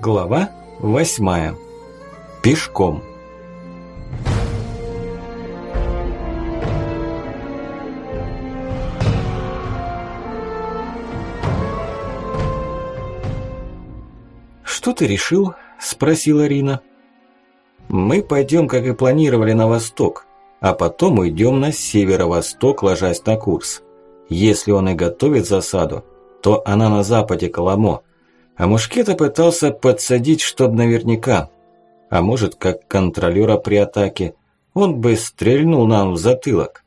Глава восьмая. Пешком. «Что ты решил?» – спросила Рина. «Мы пойдем, как и планировали, на восток, а потом уйдем на северо-восток, ложась на курс. Если он и готовит засаду, то она на западе Коломо, а Мушкета пытался подсадить, чтоб наверняка. А может, как контролёра при атаке, он бы стрельнул нам в затылок.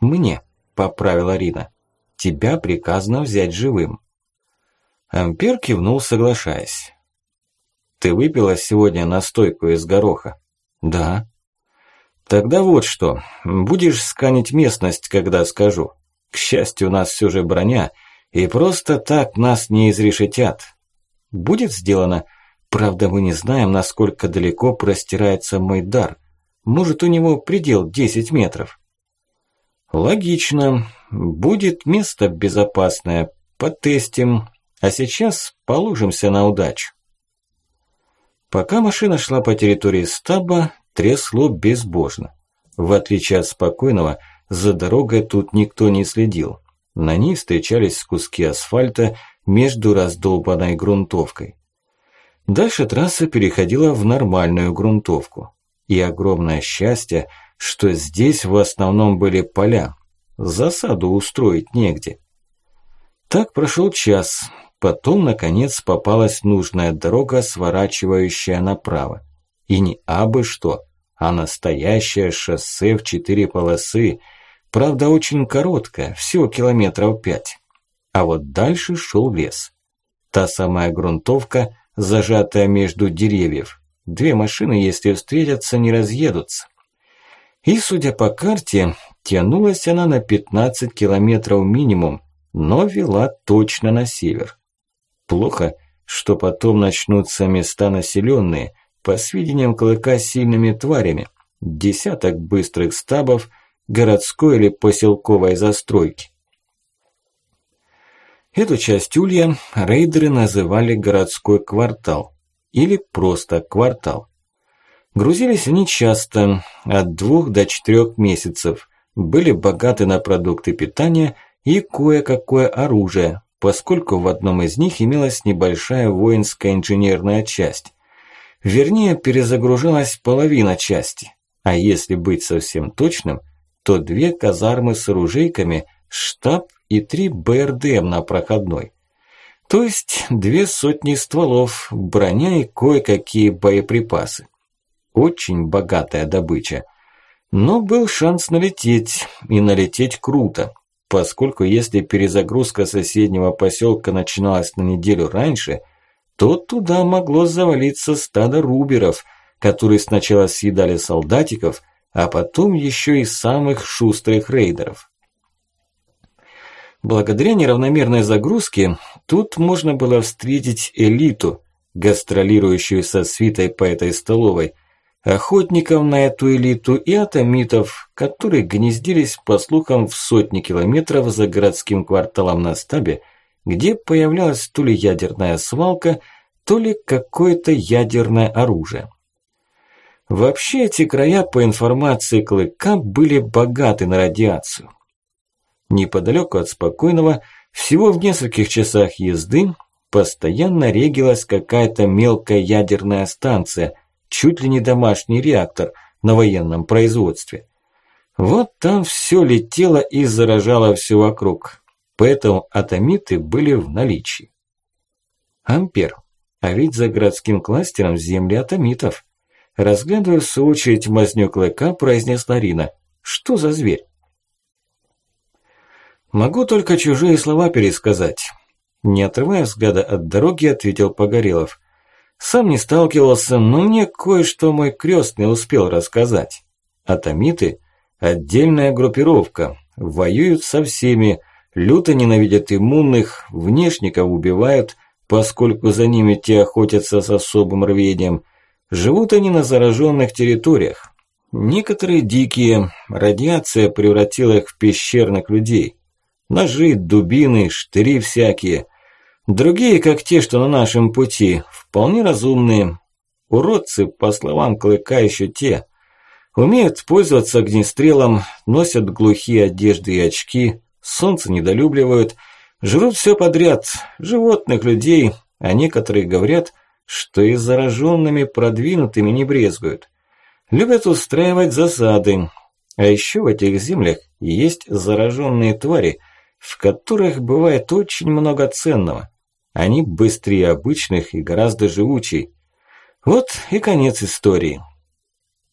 «Мне», – поправила Рина, – «тебя приказано взять живым». Ампер кивнул, соглашаясь. «Ты выпила сегодня настойку из гороха?» «Да». «Тогда вот что. Будешь сканить местность, когда скажу. К счастью, у нас все же броня, и просто так нас не изрешетят будет сделано. Правда, мы не знаем, насколько далеко простирается мой дар. Может, у него предел 10 метров. Логично. Будет место безопасное. Потестим. А сейчас положимся на удачу. Пока машина шла по территории стаба, трясло безбожно. В отличие от спокойного, за дорогой тут никто не следил. На ней встречались куски асфальта между раздолбанной грунтовкой. Дальше трасса переходила в нормальную грунтовку. И огромное счастье, что здесь в основном были поля. Засаду устроить негде. Так прошел час. Потом, наконец, попалась нужная дорога, сворачивающая направо. И не абы что, а настоящее шоссе в четыре полосы. Правда, очень короткое, всего километров пять. А вот дальше шел лес. Та самая грунтовка, зажатая между деревьев. Две машины, если встретятся, не разъедутся. И, судя по карте, тянулась она на 15 километров минимум, но вела точно на север. Плохо, что потом начнутся места населенные, по сведениям Клыка сильными тварями, десяток быстрых стабов, городской или поселковой застройки. Эту часть Улья рейдеры называли городской квартал или просто квартал. Грузились они часто, от двух до четырех месяцев, были богаты на продукты питания и кое-какое оружие, поскольку в одном из них имелась небольшая воинская инженерная часть. Вернее, перезагружалась половина части, а если быть совсем точным, то две казармы с оружейками, штаб и три БРДМ на проходной. То есть две сотни стволов, броня и кое-какие боеприпасы. Очень богатая добыча. Но был шанс налететь, и налететь круто, поскольку если перезагрузка соседнего поселка начиналась на неделю раньше, то туда могло завалиться стадо руберов, которые сначала съедали солдатиков, а потом еще и самых шустрых рейдеров. Благодаря неравномерной загрузке тут можно было встретить элиту, гастролирующую со свитой по этой столовой, охотников на эту элиту и атомитов, которые гнездились, по слухам, в сотни километров за городским кварталом на стабе, где появлялась то ли ядерная свалка, то ли какое-то ядерное оружие. Вообще эти края, по информации Клыка, были богаты на радиацию. Неподалеку от спокойного, всего в нескольких часах езды, постоянно регилась какая-то мелкая ядерная станция, чуть ли не домашний реактор на военном производстве. Вот там все летело и заражало все вокруг, поэтому атомиты были в наличии. Ампер, а ведь за городским кластером земли атомитов. Разглядывая в свою очередь мазню клыка, произнесла Рина. Что за зверь? Могу только чужие слова пересказать. Не отрывая взгляда от дороги, ответил Погорелов. Сам не сталкивался, но мне кое-что мой крестный успел рассказать. Атомиты – отдельная группировка, воюют со всеми, люто ненавидят иммунных, внешников убивают, поскольку за ними те охотятся с особым рвением. Живут они на зараженных территориях. Некоторые дикие, радиация превратила их в пещерных людей – Ножи, дубины, штыри всякие. Другие, как те, что на нашем пути, вполне разумные. Уродцы, по словам Клыка, еще те. Умеют пользоваться огнестрелом, носят глухие одежды и очки, солнце недолюбливают, жрут все подряд, животных, людей, а некоторые говорят, что и зараженными продвинутыми не брезгуют. Любят устраивать засады. А еще в этих землях есть зараженные твари, в которых бывает очень много ценного. Они быстрее обычных и гораздо живучей. Вот и конец истории.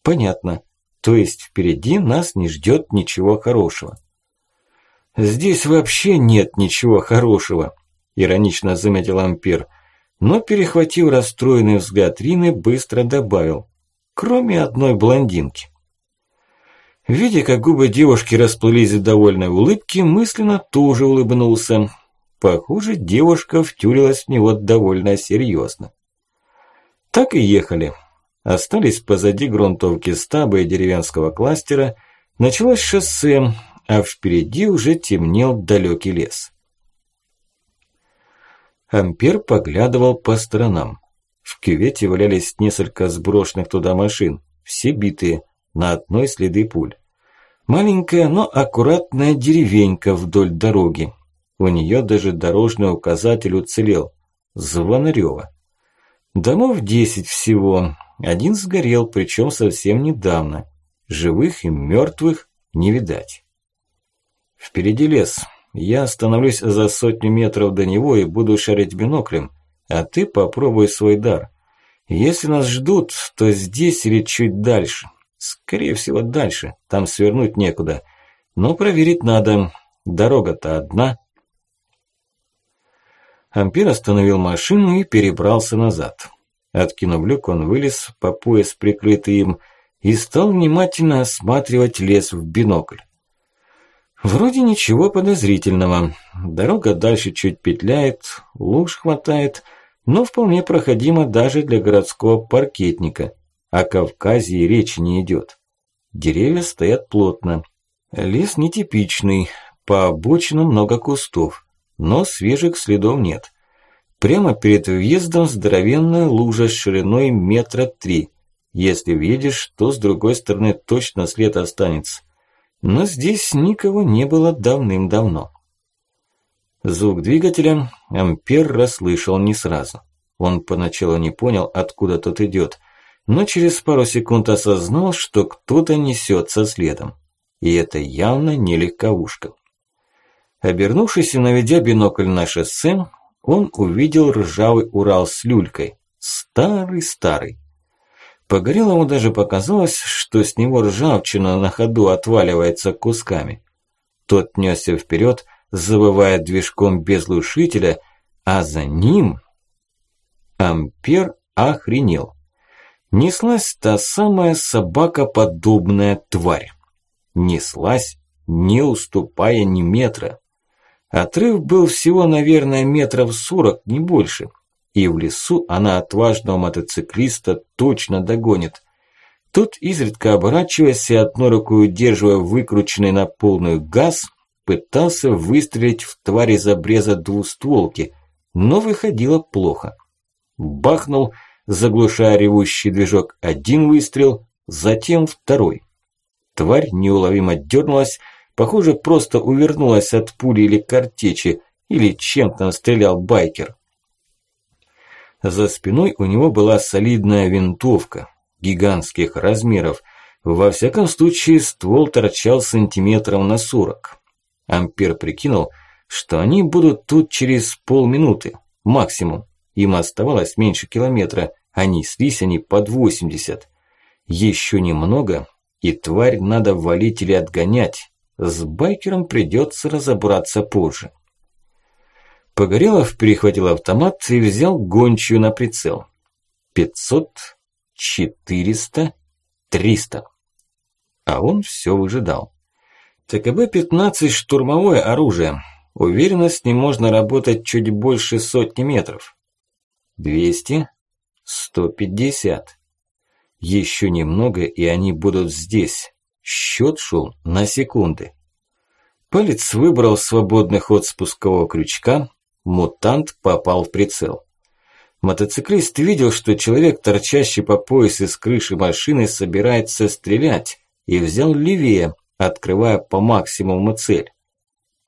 Понятно. То есть впереди нас не ждет ничего хорошего. Здесь вообще нет ничего хорошего, иронично заметил Ампер, но перехватив расстроенный взгляд Рины, быстро добавил кроме одной блондинки. Видя, как губы девушки расплылись в довольной улыбке, мысленно тоже улыбнулся. Похоже, девушка втюрилась в него довольно серьезно. Так и ехали. Остались позади грунтовки стаба и деревенского кластера, началось шоссе, а впереди уже темнел далекий лес. Ампер поглядывал по сторонам. В кювете валялись несколько сброшенных туда машин, все битые, на одной следы пуль. Маленькая, но аккуратная деревенька вдоль дороги. У нее даже дорожный указатель уцелел. Звонарёва. Домов десять всего. Один сгорел, причем совсем недавно. Живых и мертвых не видать. Впереди лес. Я остановлюсь за сотню метров до него и буду шарить биноклем, а ты попробуй свой дар. Если нас ждут, то здесь или чуть дальше. Скорее всего, дальше. Там свернуть некуда. Но проверить надо. Дорога-то одна. Ампер остановил машину и перебрался назад. Откинув люк, он вылез по пояс, прикрытый им, и стал внимательно осматривать лес в бинокль. Вроде ничего подозрительного. Дорога дальше чуть петляет, луж хватает – но вполне проходимо даже для городского паркетника. О Кавказе и речи не идет. Деревья стоят плотно. Лес нетипичный, по обочинам много кустов, но свежих следов нет. Прямо перед въездом здоровенная лужа с шириной метра три. Если въедешь, то с другой стороны точно след останется. Но здесь никого не было давным-давно. Звук двигателя Ампер расслышал не сразу. Он поначалу не понял, откуда тот идет, но через пару секунд осознал, что кто-то несется следом. И это явно не легковушка. Обернувшись и наведя бинокль на шоссе, он увидел ржавый Урал с люлькой. Старый-старый. Погорелому даже показалось, что с него ржавчина на ходу отваливается кусками. Тот несся вперед, завывая движком без глушителя, а за ним... Ампер охренел. Неслась та самая собакоподобная тварь. Неслась, не уступая ни метра. Отрыв был всего, наверное, метров сорок, не больше. И в лесу она отважного мотоциклиста точно догонит. Тот, изредка оборачиваясь и одной рукой удерживая выкрученный на полную газ, пытался выстрелить в тварь из обреза двустволки, но выходило плохо. Бахнул, заглушая ревущий движок, один выстрел, затем второй. Тварь неуловимо дернулась, похоже, просто увернулась от пули или картечи, или чем-то стрелял байкер. За спиной у него была солидная винтовка, гигантских размеров. Во всяком случае, ствол торчал сантиметров на сорок. Ампер прикинул, что они будут тут через полминуты, максимум. Им оставалось меньше километра, а неслись они под 80. Еще немного, и тварь надо валить или отгонять. С байкером придется разобраться позже. Погорелов перехватил автомат и взял гончую на прицел. 500, 400, 300. А он все выжидал. ТКБ-15 штурмовое оружие. Уверенно с ним можно работать чуть больше сотни метров. 200, 150. Еще немного, и они будут здесь. Счет шел на секунды. Палец выбрал свободный ход спускового крючка, Мутант попал в прицел. Мотоциклист видел, что человек, торчащий по пояс из крыши машины, собирается стрелять, и взял левее, открывая по максимуму цель.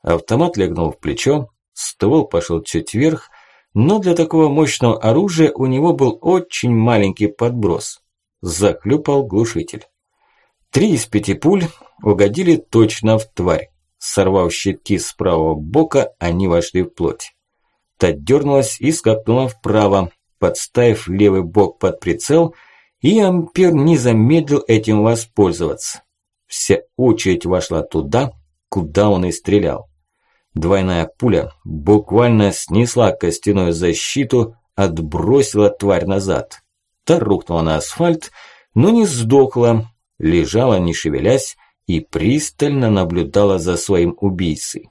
Автомат легнул в плечо, ствол пошел чуть вверх, но для такого мощного оружия у него был очень маленький подброс. Захлюпал глушитель. Три из пяти пуль угодили точно в тварь. Сорвав щитки с правого бока, они вошли в плоть. Та дернулась и скакнула вправо, подставив левый бок под прицел, и Ампер не замедлил этим воспользоваться. Вся очередь вошла туда, куда он и стрелял. Двойная пуля буквально снесла костяную защиту, отбросила тварь назад. Та рухнула на асфальт, но не сдохла, лежала не шевелясь и пристально наблюдала за своим убийцей.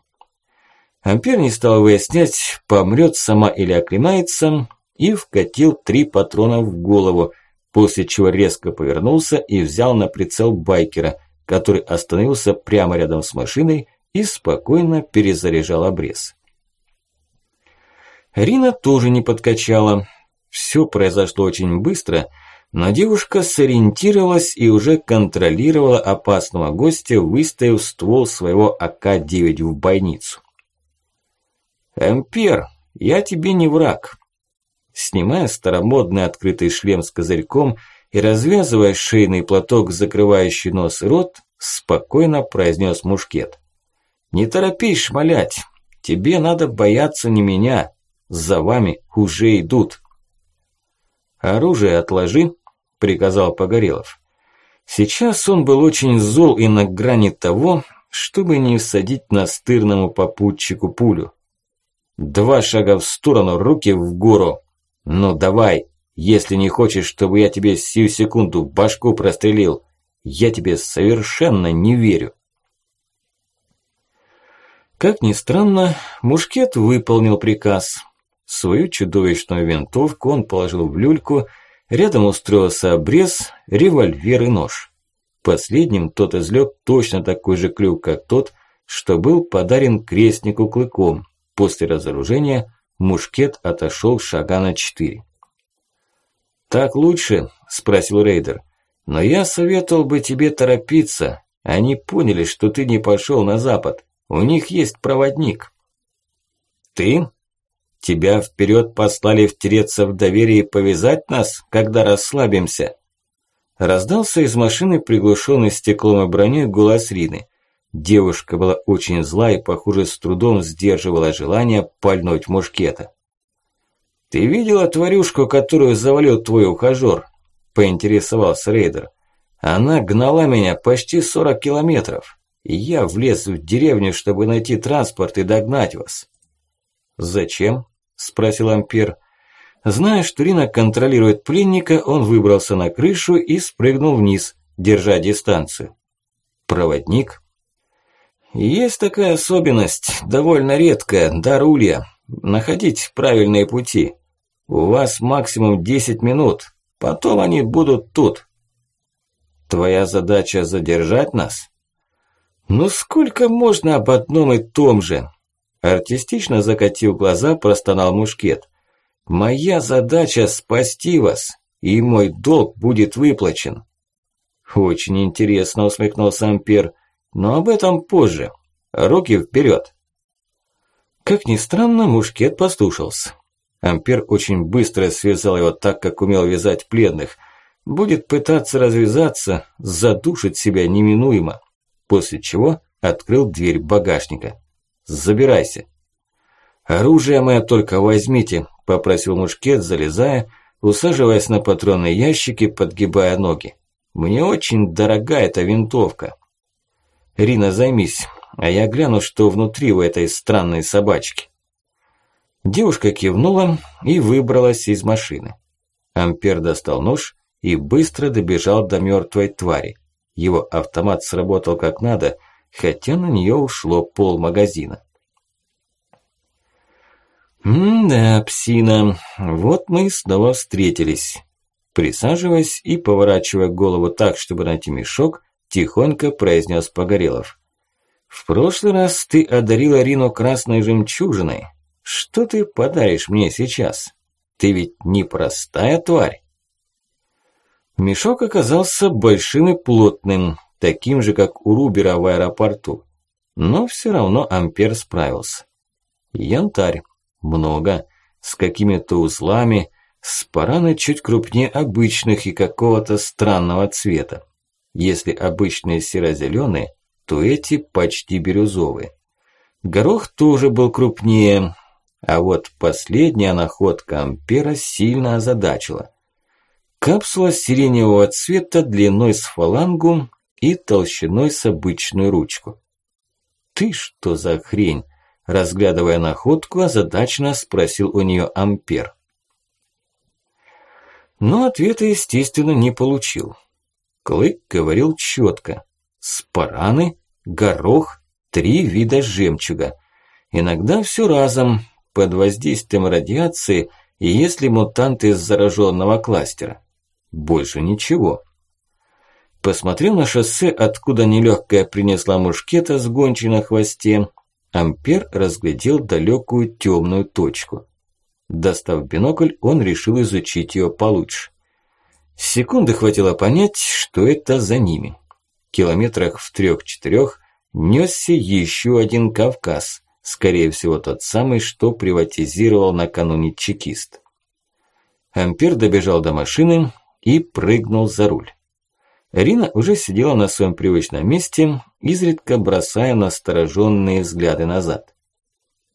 Ампер не стал выяснять, помрет сама или оклемается, и вкатил три патрона в голову, после чего резко повернулся и взял на прицел байкера, который остановился прямо рядом с машиной и спокойно перезаряжал обрез. Рина тоже не подкачала. Все произошло очень быстро, но девушка сориентировалась и уже контролировала опасного гостя, выставив ствол своего АК-9 в бойницу. «Эмпер, я тебе не враг». Снимая старомодный открытый шлем с козырьком и развязывая шейный платок, закрывающий нос и рот, спокойно произнес мушкет. Не торопись шмалять. Тебе надо бояться не меня. За вами уже идут. Оружие отложи, приказал Погорелов. Сейчас он был очень зол и на грани того, чтобы не всадить настырному попутчику пулю. Два шага в сторону, руки в гору. Ну давай, если не хочешь, чтобы я тебе сию секунду башку прострелил. Я тебе совершенно не верю. Как ни странно, Мушкет выполнил приказ. Свою чудовищную винтовку он положил в люльку, рядом устроился обрез, револьвер и нож. Последним тот излёг точно такой же клюк, как тот, что был подарен крестнику клыком. После разоружения Мушкет отошел шага на четыре. «Так лучше?» – спросил рейдер. «Но я советовал бы тебе торопиться. Они поняли, что ты не пошел на запад. У них есть проводник. Ты? Тебя вперед послали втереться в доверие и повязать нас, когда расслабимся? Раздался из машины приглушенный стеклом и броней голос Рины. Девушка была очень зла и, похоже, с трудом сдерживала желание пальнуть мушкета. «Ты видела тварюшку, которую завалил твой ухажёр?» – поинтересовался рейдер. «Она гнала меня почти 40 километров я влез в деревню, чтобы найти транспорт и догнать вас». «Зачем?» – спросил Ампер. Зная, что Рина контролирует пленника, он выбрался на крышу и спрыгнул вниз, держа дистанцию. «Проводник?» «Есть такая особенность, довольно редкая, дар улья. Находить правильные пути. У вас максимум 10 минут, потом они будут тут». «Твоя задача задержать нас?» «Ну сколько можно об одном и том же?» Артистично закатив глаза, простонал мушкет. «Моя задача спасти вас, и мой долг будет выплачен». «Очень интересно», усмехнулся Ампер, «но об этом позже. Руки вперед. Как ни странно, мушкет послушался. Ампер очень быстро связал его так, как умел вязать пленных. Будет пытаться развязаться, задушить себя неминуемо после чего открыл дверь багажника. «Забирайся». «Оружие мое только возьмите», – попросил мушкет, залезая, усаживаясь на патронные ящики, подгибая ноги. «Мне очень дорога эта винтовка». «Рина, займись, а я гляну, что внутри у этой странной собачки». Девушка кивнула и выбралась из машины. Ампер достал нож и быстро добежал до мертвой твари. Его автомат сработал как надо, хотя на нее ушло пол магазина. «М-да, псина, вот мы снова встретились». Присаживаясь и поворачивая голову так, чтобы найти мешок, тихонько произнес Погорелов. «В прошлый раз ты одарила Рину красной жемчужиной. Что ты подаришь мне сейчас? Ты ведь не простая тварь. Мешок оказался большим и плотным, таким же, как у Рубера в аэропорту. Но все равно Ампер справился. Янтарь. Много. С какими-то узлами. Спараны чуть крупнее обычных и какого-то странного цвета. Если обычные серо-зеленые, то эти почти бирюзовые. Горох тоже был крупнее, а вот последняя находка Ампера сильно озадачила. Капсула сиреневого цвета длиной с фалангу и толщиной с обычную ручку. «Ты что за хрень?» Разглядывая находку, озадаченно спросил у нее Ампер. Но ответа, естественно, не получил. Клык говорил четко. Спараны, горох, три вида жемчуга. Иногда все разом, под воздействием радиации, и если мутант из зараженного кластера. Больше ничего. Посмотрел на шоссе, откуда нелегкая принесла мушкета с гончей на хвосте, Ампер разглядел далекую темную точку. Достав бинокль, он решил изучить ее получше. Секунды хватило понять, что это за ними. Километрах в трех-четырех несся еще один Кавказ, скорее всего тот самый, что приватизировал накануне чекист. Ампер добежал до машины и прыгнул за руль. Рина уже сидела на своем привычном месте, изредка бросая настороженные взгляды назад.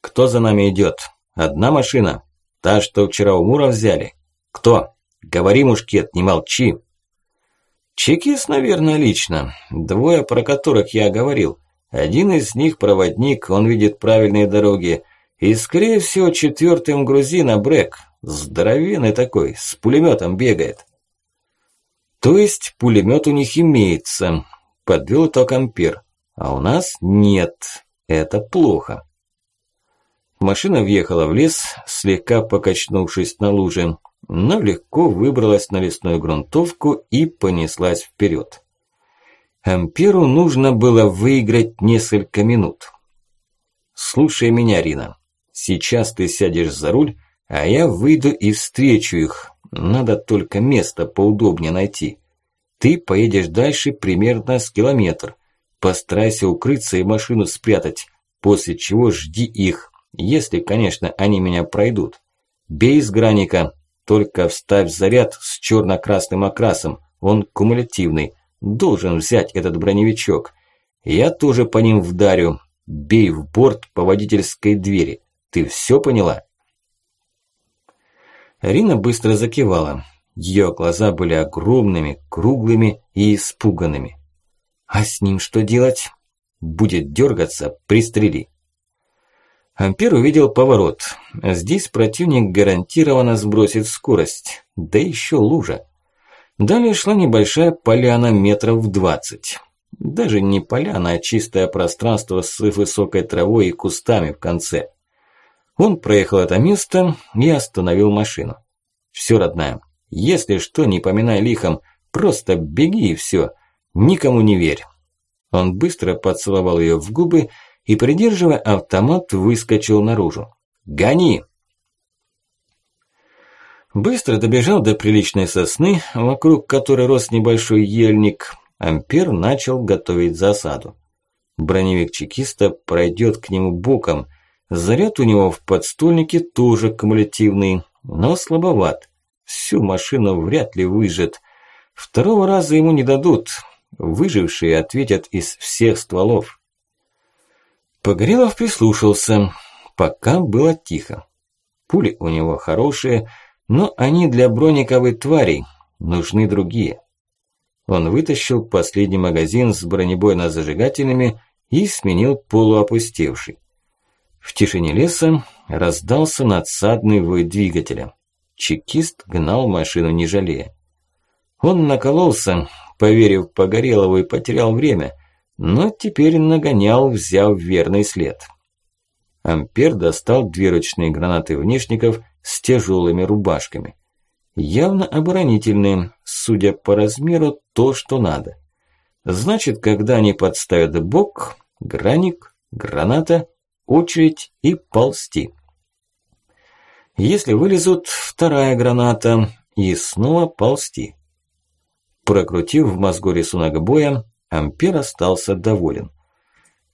«Кто за нами идет? Одна машина? Та, что вчера у Мура взяли? Кто? Говори, мушкет, не молчи!» «Чекист, наверное, лично. Двое, про которых я говорил. Один из них проводник, он видит правильные дороги. И, скорее всего, четвертым грузина Брэк. Здоровенный такой, с пулеметом бегает». То есть пулемет у них имеется, подвел итог Ампер, а у нас нет. Это плохо. Машина въехала в лес, слегка покачнувшись на луже, но легко выбралась на лесную грунтовку и понеслась вперед. Амперу нужно было выиграть несколько минут. «Слушай меня, Рина. Сейчас ты сядешь за руль, а я выйду и встречу их, надо только место поудобнее найти. Ты поедешь дальше примерно с километр. Постарайся укрыться и машину спрятать, после чего жди их, если, конечно, они меня пройдут. Бей из граника, только вставь заряд с черно-красным окрасом, он кумулятивный, должен взять этот броневичок. Я тоже по ним вдарю, бей в борт по водительской двери. Ты все поняла? Рина быстро закивала. Ее глаза были огромными, круглыми и испуганными. «А с ним что делать?» «Будет дергаться, пристрели». Ампер увидел поворот. Здесь противник гарантированно сбросит скорость, да еще лужа. Далее шла небольшая поляна метров двадцать. Даже не поляна, а чистое пространство с высокой травой и кустами в конце. Он проехал это место и остановил машину. Все, родная, если что, не поминай лихом, просто беги и все, никому не верь. Он быстро поцеловал ее в губы и, придерживая автомат, выскочил наружу. «Гони!» Быстро добежал до приличной сосны, вокруг которой рос небольшой ельник. Ампер начал готовить засаду. Броневик чекиста пройдет к нему боком, Заряд у него в подстольнике тоже кумулятивный, но слабоват. Всю машину вряд ли выжжет. Второго раза ему не дадут. Выжившие ответят из всех стволов. Погорелов прислушался. Пока было тихо. Пули у него хорошие, но они для брониковой тварей. Нужны другие. Он вытащил последний магазин с бронебойно-зажигательными и сменил полуопустевший. В тишине леса раздался надсадный вой двигателя. Чекист гнал машину не жалея. Он накололся, поверив Погорелову и потерял время, но теперь нагонял, взяв верный след. Ампер достал две ручные гранаты внешников с тяжелыми рубашками. Явно оборонительные, судя по размеру, то, что надо. Значит, когда они подставят бок, граник, граната очередь и ползти. Если вылезут, вторая граната и снова ползти. Прокрутив в мозгу рисунок боя, Ампер остался доволен.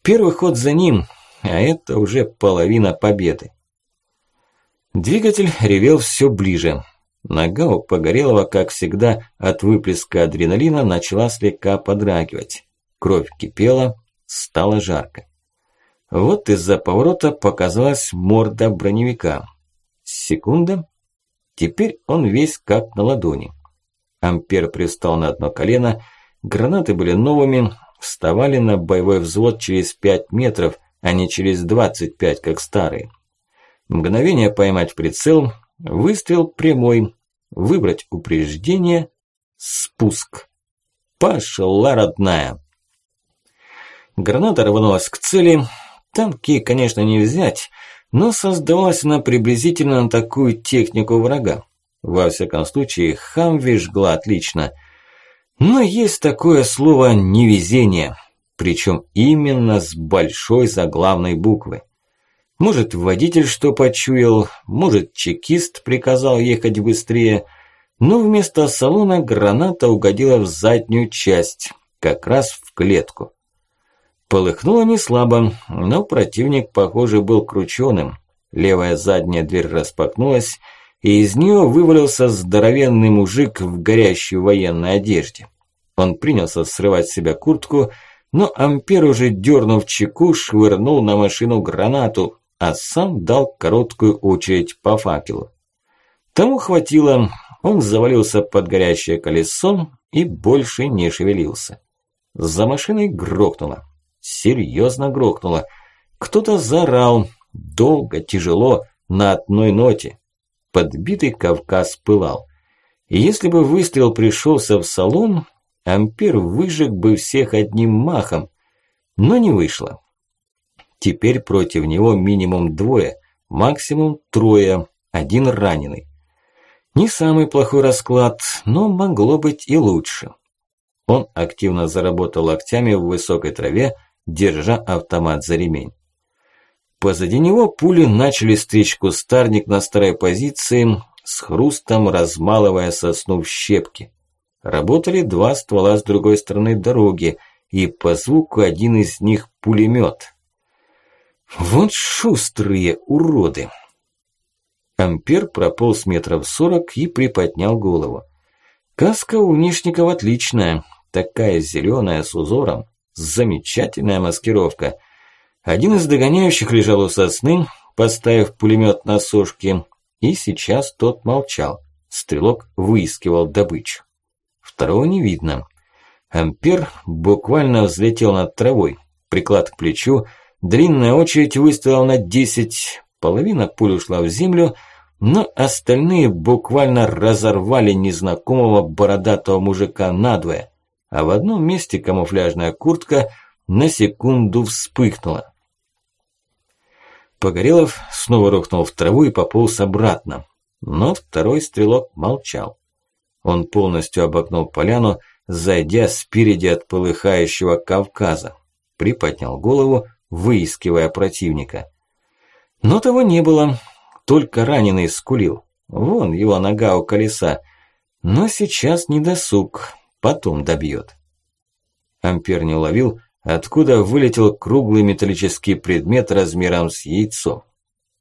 Первый ход за ним, а это уже половина победы. Двигатель ревел все ближе. Нога у Погорелого, как всегда, от выплеска адреналина начала слегка подрагивать. Кровь кипела, стало жарко. Вот из-за поворота показалась морда броневика. Секунда. Теперь он весь как на ладони. Ампер пристал на одно колено. Гранаты были новыми, вставали на боевой взвод через 5 метров, а не через 25, как старые. Мгновение поймать прицел, выстрел прямой, выбрать упреждение, спуск. Пошла родная. Граната рванулась к цели. Танки, конечно, не взять, но создавалась она приблизительно на такую технику врага. Во всяком случае, Хамви жгла отлично. Но есть такое слово «невезение», причем именно с большой заглавной буквы. Может, водитель что почуял, может, чекист приказал ехать быстрее, но вместо салона граната угодила в заднюю часть, как раз в клетку. Полыхнуло не слабо, но противник, похоже, был крученым. Левая задняя дверь распахнулась, и из нее вывалился здоровенный мужик в горящей военной одежде. Он принялся срывать с себя куртку, но Ампер уже дернув чеку, швырнул на машину гранату, а сам дал короткую очередь по факелу. Тому хватило, он завалился под горящее колесо и больше не шевелился. За машиной грохнуло. Серьезно грохнуло. Кто-то заорал, долго, тяжело, на одной ноте. Подбитый Кавказ пылал. И если бы выстрел пришелся в салон, Ампер выжег бы всех одним махом. Но не вышло. Теперь против него минимум двое, максимум трое, один раненый. Не самый плохой расклад, но могло быть и лучше. Он активно заработал локтями в высокой траве, держа автомат за ремень. Позади него пули начали стричь кустарник на старой позиции, с хрустом размалывая сосну в щепки. Работали два ствола с другой стороны дороги, и по звуку один из них пулемет. Вот шустрые уроды! Ампер прополз метров сорок и приподнял голову. Каска у Нишников отличная, такая зеленая с узором. Замечательная маскировка. Один из догоняющих лежал у сосны, поставив пулемет на сошки, и сейчас тот молчал. Стрелок выискивал добычу. Второго не видно. Ампер буквально взлетел над травой. Приклад к плечу, длинная очередь выстрелила на десять, половина пуль ушла в землю, но остальные буквально разорвали незнакомого бородатого мужика надвое а в одном месте камуфляжная куртка на секунду вспыхнула. Погорелов снова рухнул в траву и пополз обратно, но второй стрелок молчал. Он полностью обогнул поляну, зайдя спереди от полыхающего Кавказа, приподнял голову, выискивая противника. Но того не было, только раненый скулил. Вон его нога у колеса. Но сейчас не досуг, потом добьет. Ампер не уловил, откуда вылетел круглый металлический предмет размером с яйцо.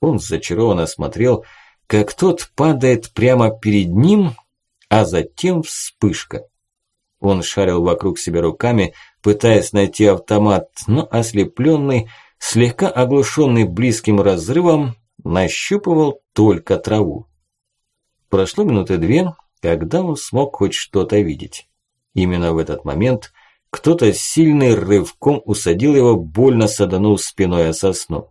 Он зачарованно смотрел, как тот падает прямо перед ним, а затем вспышка. Он шарил вокруг себя руками, пытаясь найти автомат, но ослепленный, слегка оглушенный близким разрывом, нащупывал только траву. Прошло минуты две, когда он смог хоть что-то видеть. Именно в этот момент кто-то сильный рывком усадил его, больно саданув спиной о сосну.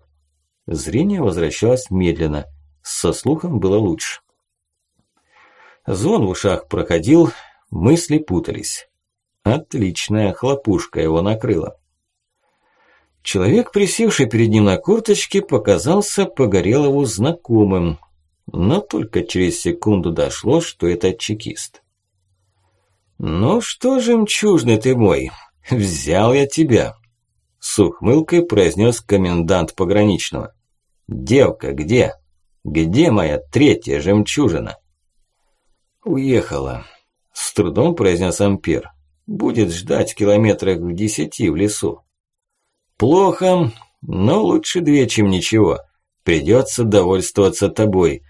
Зрение возвращалось медленно, со слухом было лучше. Звон в ушах проходил, мысли путались. Отличная хлопушка его накрыла. Человек, присевший перед ним на курточке, показался Погорелову знакомым, но только через секунду дошло, что это чекист. «Ну что, жемчужный ты мой, взял я тебя!» С ухмылкой произнес комендант пограничного. «Девка где?» Где моя третья жемчужина? Уехала. С трудом произнес Ампер. Будет ждать километрах в десяти в лесу. Плохо, но лучше две, чем ничего. Придется довольствоваться тобой.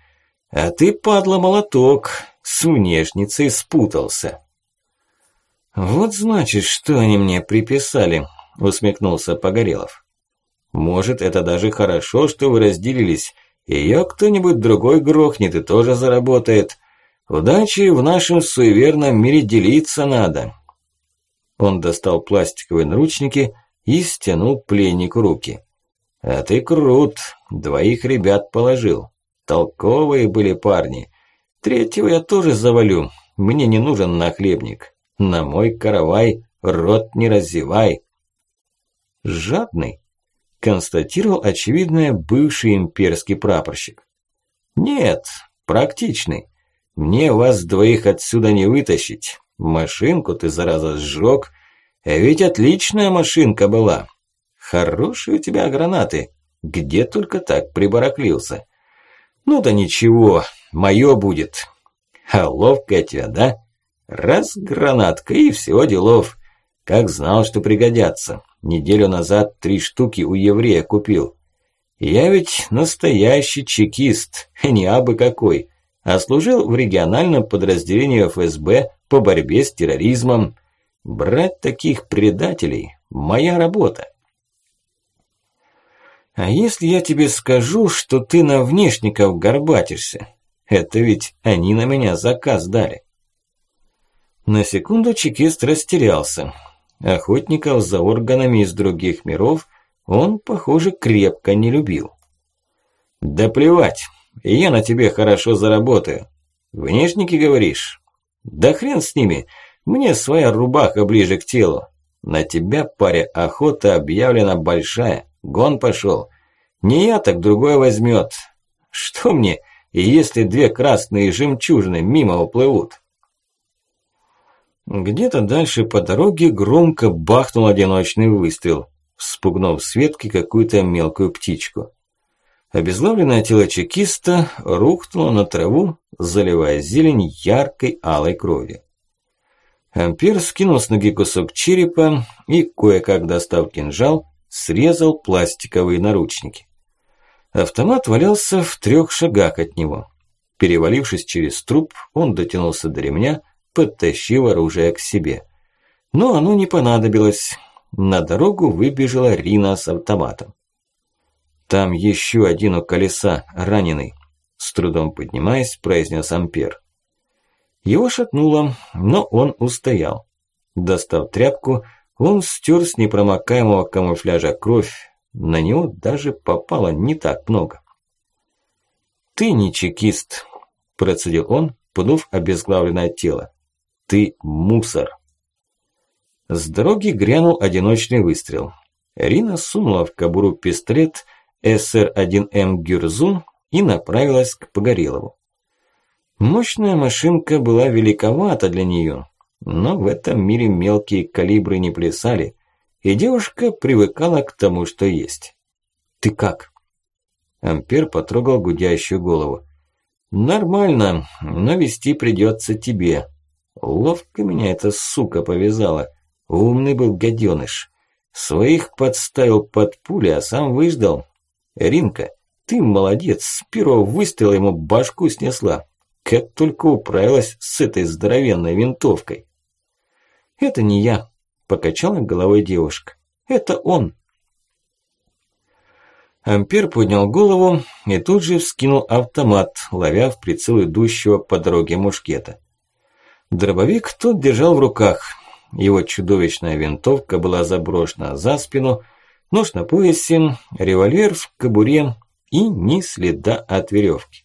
А ты, падла, молоток, с внешницей спутался. Вот значит, что они мне приписали, усмехнулся Погорелов. Может, это даже хорошо, что вы разделились. Её кто-нибудь другой грохнет и тоже заработает. Удачи в нашем суеверном мире делиться надо. Он достал пластиковые наручники и стянул пленнику руки. А ты крут, двоих ребят положил. Толковые были парни. Третьего я тоже завалю, мне не нужен нахлебник. На мой каравай рот не разевай. Жадный, констатировал очевидное бывший имперский прапорщик. Нет, практичный. Мне вас двоих отсюда не вытащить. Машинку ты, зараза, сжёг. Ведь отличная машинка была. Хорошие у тебя гранаты. Где только так прибараклился. Ну да ничего, моё будет. А ловкая тебя, да? Раз гранатка и всего делов. Как знал, что пригодятся. Неделю назад три штуки у еврея купил. Я ведь настоящий чекист, не абы какой, а служил в региональном подразделении ФСБ по борьбе с терроризмом. Брать таких предателей – моя работа. А если я тебе скажу, что ты на внешников горбатишься? Это ведь они на меня заказ дали. На секунду чекист растерялся. Охотников за органами из других миров он, похоже, крепко не любил. «Да плевать, я на тебе хорошо заработаю. Внешники, говоришь? Да хрен с ними, мне своя рубаха ближе к телу. На тебя, паря, охота объявлена большая, гон пошел. Не я, так другой возьмет. Что мне, если две красные жемчужины мимо уплывут?» Где-то дальше по дороге громко бахнул одиночный выстрел, вспугнув с ветки какую-то мелкую птичку. Обезглавленное тело чекиста рухнуло на траву, заливая зелень яркой алой крови. Ампер скинул с ноги кусок черепа и, кое-как достав кинжал, срезал пластиковые наручники. Автомат валялся в трех шагах от него. Перевалившись через труп, он дотянулся до ремня, подтащив оружие к себе. Но оно не понадобилось. На дорогу выбежала Рина с автоматом. «Там еще один у колеса, раненый», – с трудом поднимаясь, произнес Ампер. Его шатнуло, но он устоял. Достав тряпку, он стер с непромокаемого камуфляжа кровь. На него даже попало не так много. «Ты не чекист», – процедил он, пнув обезглавленное тело. Ты мусор. С дороги грянул одиночный выстрел. Рина сунула в кобуру пистолет СР-1М Гюрзун и направилась к Погорелову. Мощная машинка была великовата для нее, но в этом мире мелкие калибры не плясали, и девушка привыкала к тому, что есть. «Ты как?» Ампер потрогал гудящую голову. «Нормально, но вести придется тебе. Ловко меня эта сука повязала. Умный был гаденыш. Своих подставил под пули, а сам выждал. Ринка, ты молодец, с первого выстрела ему башку снесла. Как только управилась с этой здоровенной винтовкой. Это не я, покачала головой девушка. Это он. Ампер поднял голову и тут же вскинул автомат, ловя в прицел идущего по дороге мушкета. Дробовик тот держал в руках. Его чудовищная винтовка была заброшена за спину, нож на поясе, револьвер в кобуре и ни следа от веревки.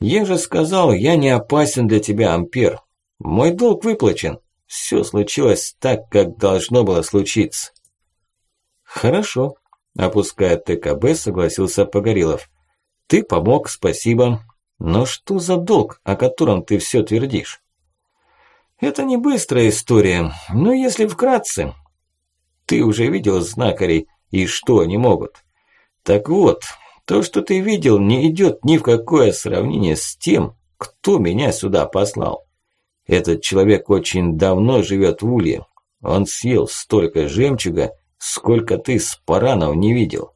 «Я же сказал, я не опасен для тебя, Ампер. Мой долг выплачен. Все случилось так, как должно было случиться». «Хорошо», – опуская ТКБ, согласился Погорелов. «Ты помог, спасибо. Но что за долг, о котором ты все твердишь?» Это не быстрая история, но если вкратце... Ты уже видел знакарей и что они могут? Так вот, То, что ты видел, не идет ни в какое сравнение с тем, кто меня сюда послал. Этот человек очень давно живет в Улье. Он съел столько жемчуга, сколько ты спаранов не видел.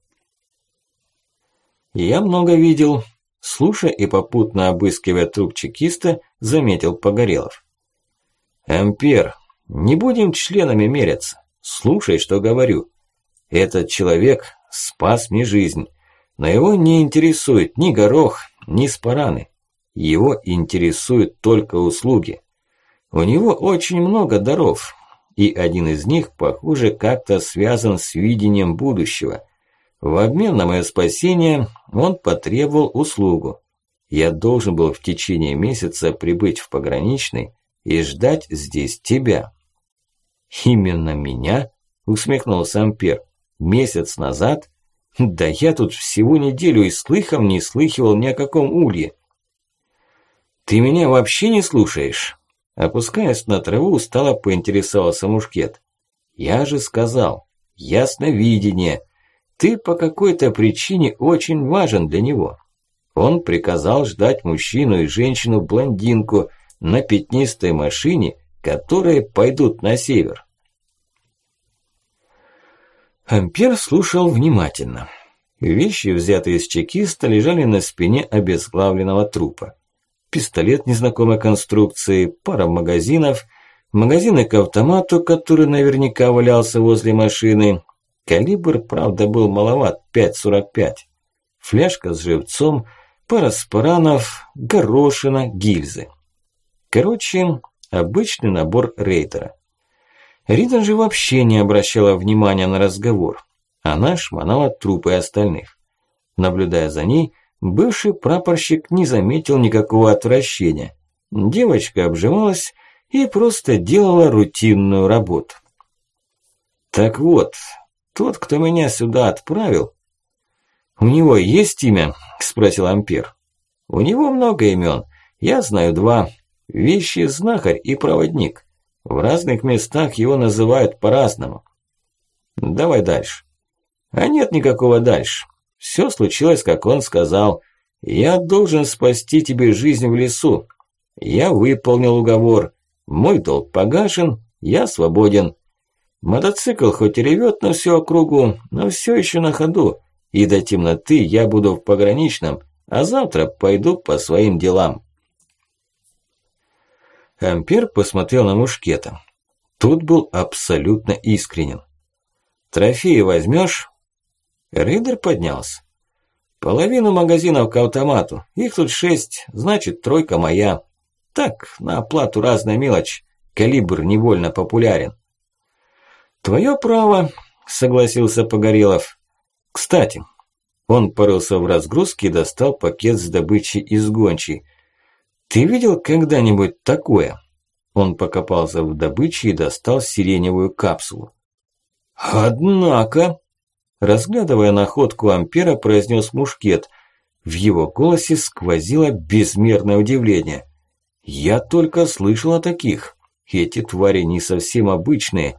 Я много видел. Слушая и попутно обыскивая труп чекиста, заметил Погорелов. Ампер, не будем членами меряться. Слушай, что говорю. Этот человек спас мне жизнь, но его не интересует ни горох, ни спараны. Его интересуют только услуги. У него очень много даров, и один из них, похоже, как-то связан с видением будущего. В обмен на мое спасение он потребовал услугу. Я должен был в течение месяца прибыть в пограничный и ждать здесь тебя. Именно меня? Усмехнулся Ампер. Месяц назад? Да я тут всего неделю и слыхом не слыхивал ни о каком улье. Ты меня вообще не слушаешь? Опускаясь на траву, устало поинтересовался Мушкет. «Я же сказал, ясновидение. Ты по какой-то причине очень важен для него. Он приказал ждать мужчину и женщину-блондинку на пятнистой машине, которые пойдут на север». Ампер слушал внимательно. Вещи, взятые из чекиста, лежали на спине обезглавленного трупа пистолет незнакомой конструкции, пара магазинов, магазины к автомату, который наверняка валялся возле машины. Калибр, правда, был маловат, 5,45. Фляжка с живцом, пара спаранов, горошина, гильзы. Короче, обычный набор рейдера. Рида же вообще не обращала внимания на разговор. Она шмонала трупы остальных. Наблюдая за ней, Бывший прапорщик не заметил никакого отвращения. Девочка обжималась и просто делала рутинную работу. Так вот, тот, кто меня сюда отправил... «У него есть имя?» – спросил Ампер. «У него много имен. Я знаю два. Вещий знахарь и проводник. В разных местах его называют по-разному. Давай дальше». «А нет никакого дальше. Все случилось, как он сказал. Я должен спасти тебе жизнь в лесу. Я выполнил уговор. Мой долг погашен, я свободен. Мотоцикл хоть и ревет на всю округу, но все еще на ходу. И до темноты я буду в пограничном, а завтра пойду по своим делам. Ампер посмотрел на мушкета. Тут был абсолютно искренен. «Трофеи возьмешь?» Рейдер поднялся. Половину магазинов к автомату. Их тут шесть, значит тройка моя. Так, на оплату разная мелочь. Калибр невольно популярен. Твое право, согласился Погорелов. Кстати, он порылся в разгрузке и достал пакет с добычей из гончей. Ты видел когда-нибудь такое? Он покопался в добыче и достал сиреневую капсулу. Однако, Разглядывая находку Ампера, произнес Мушкет. В его голосе сквозило безмерное удивление. «Я только слышал о таких. Эти твари не совсем обычные.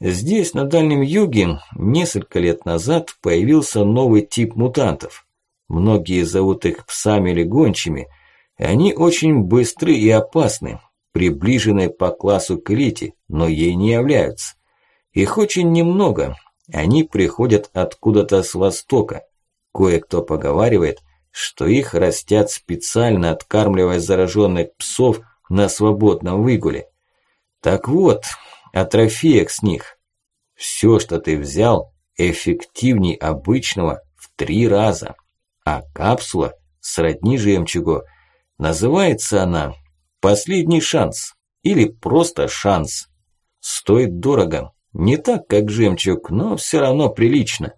Здесь, на Дальнем Юге, несколько лет назад появился новый тип мутантов. Многие зовут их псами или гончими. Они очень быстры и опасны, приближены по классу к элите, но ей не являются. Их очень немного, они приходят откуда-то с востока. Кое-кто поговаривает, что их растят специально, откармливая зараженных псов на свободном выгуле. Так вот, о с них. Все, что ты взял, эффективней обычного в три раза. А капсула сродни жемчугу. Называется она «Последний шанс» или просто «Шанс». Стоит дорого, не так, как жемчуг, но все равно прилично.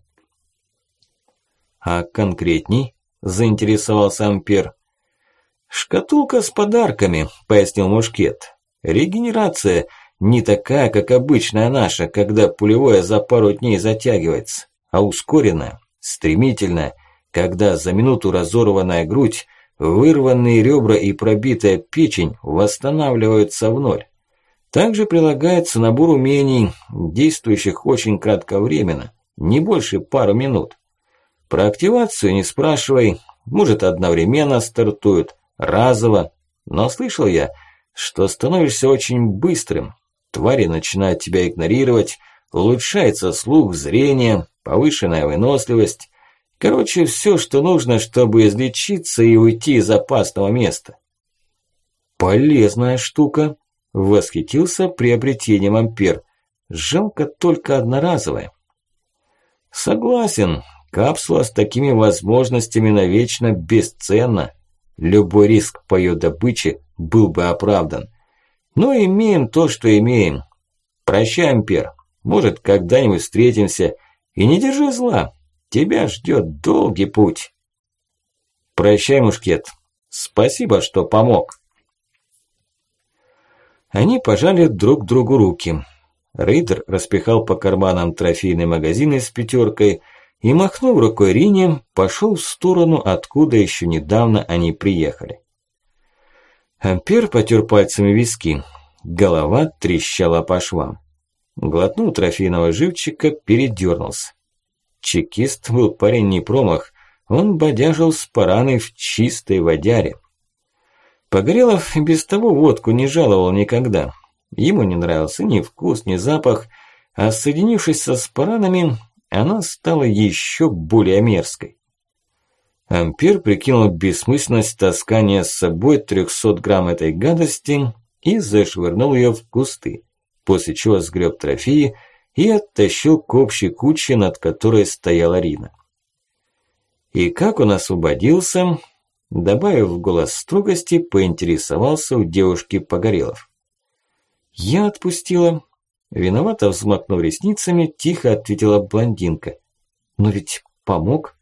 А конкретней, заинтересовался Ампер. Шкатулка с подарками, пояснил Мушкет. Регенерация не такая, как обычная наша, когда пулевое за пару дней затягивается, а ускоренная, стремительная, когда за минуту разорванная грудь, вырванные ребра и пробитая печень восстанавливаются в ноль. Также прилагается набор умений, действующих очень кратковременно, не больше пару минут. Про активацию не спрашивай, может одновременно стартуют, разово. Но слышал я, что становишься очень быстрым. Твари начинают тебя игнорировать, улучшается слух, зрение, повышенная выносливость. Короче, все, что нужно, чтобы излечиться и уйти из опасного места. Полезная штука, восхитился приобретением Ампер. Жалко только одноразовая. Согласен, капсула с такими возможностями навечно бесценна. Любой риск по ее добыче был бы оправдан. Но имеем то, что имеем. Прощай, Ампер. Может, когда-нибудь встретимся. И не держи зла. Тебя ждет долгий путь. Прощай, Мушкет. Спасибо, что помог. Они пожали друг другу руки. Рейдер распихал по карманам трофейный магазин с пятеркой и, махнув рукой Рине, пошел в сторону, откуда еще недавно они приехали. Ампер потер пальцами виски. Голова трещала по швам. Глотнул трофейного живчика, передернулся. Чекист был парень не промах, он бодяжил с параной в чистой водяре. Погорелов без того водку не жаловал никогда. Ему не нравился ни вкус, ни запах, а соединившись со спаранами, она стала еще более мерзкой. Ампер прикинул бессмысленность таскания с собой 300 грамм этой гадости и зашвырнул ее в кусты, после чего сгреб трофеи и оттащил к общей куче, над которой стояла Рина. И как он освободился, Добавив в голос строгости, поинтересовался у девушки Погорелов. «Я отпустила». Виновато взмахнув ресницами, тихо ответила блондинка. «Но ведь помог».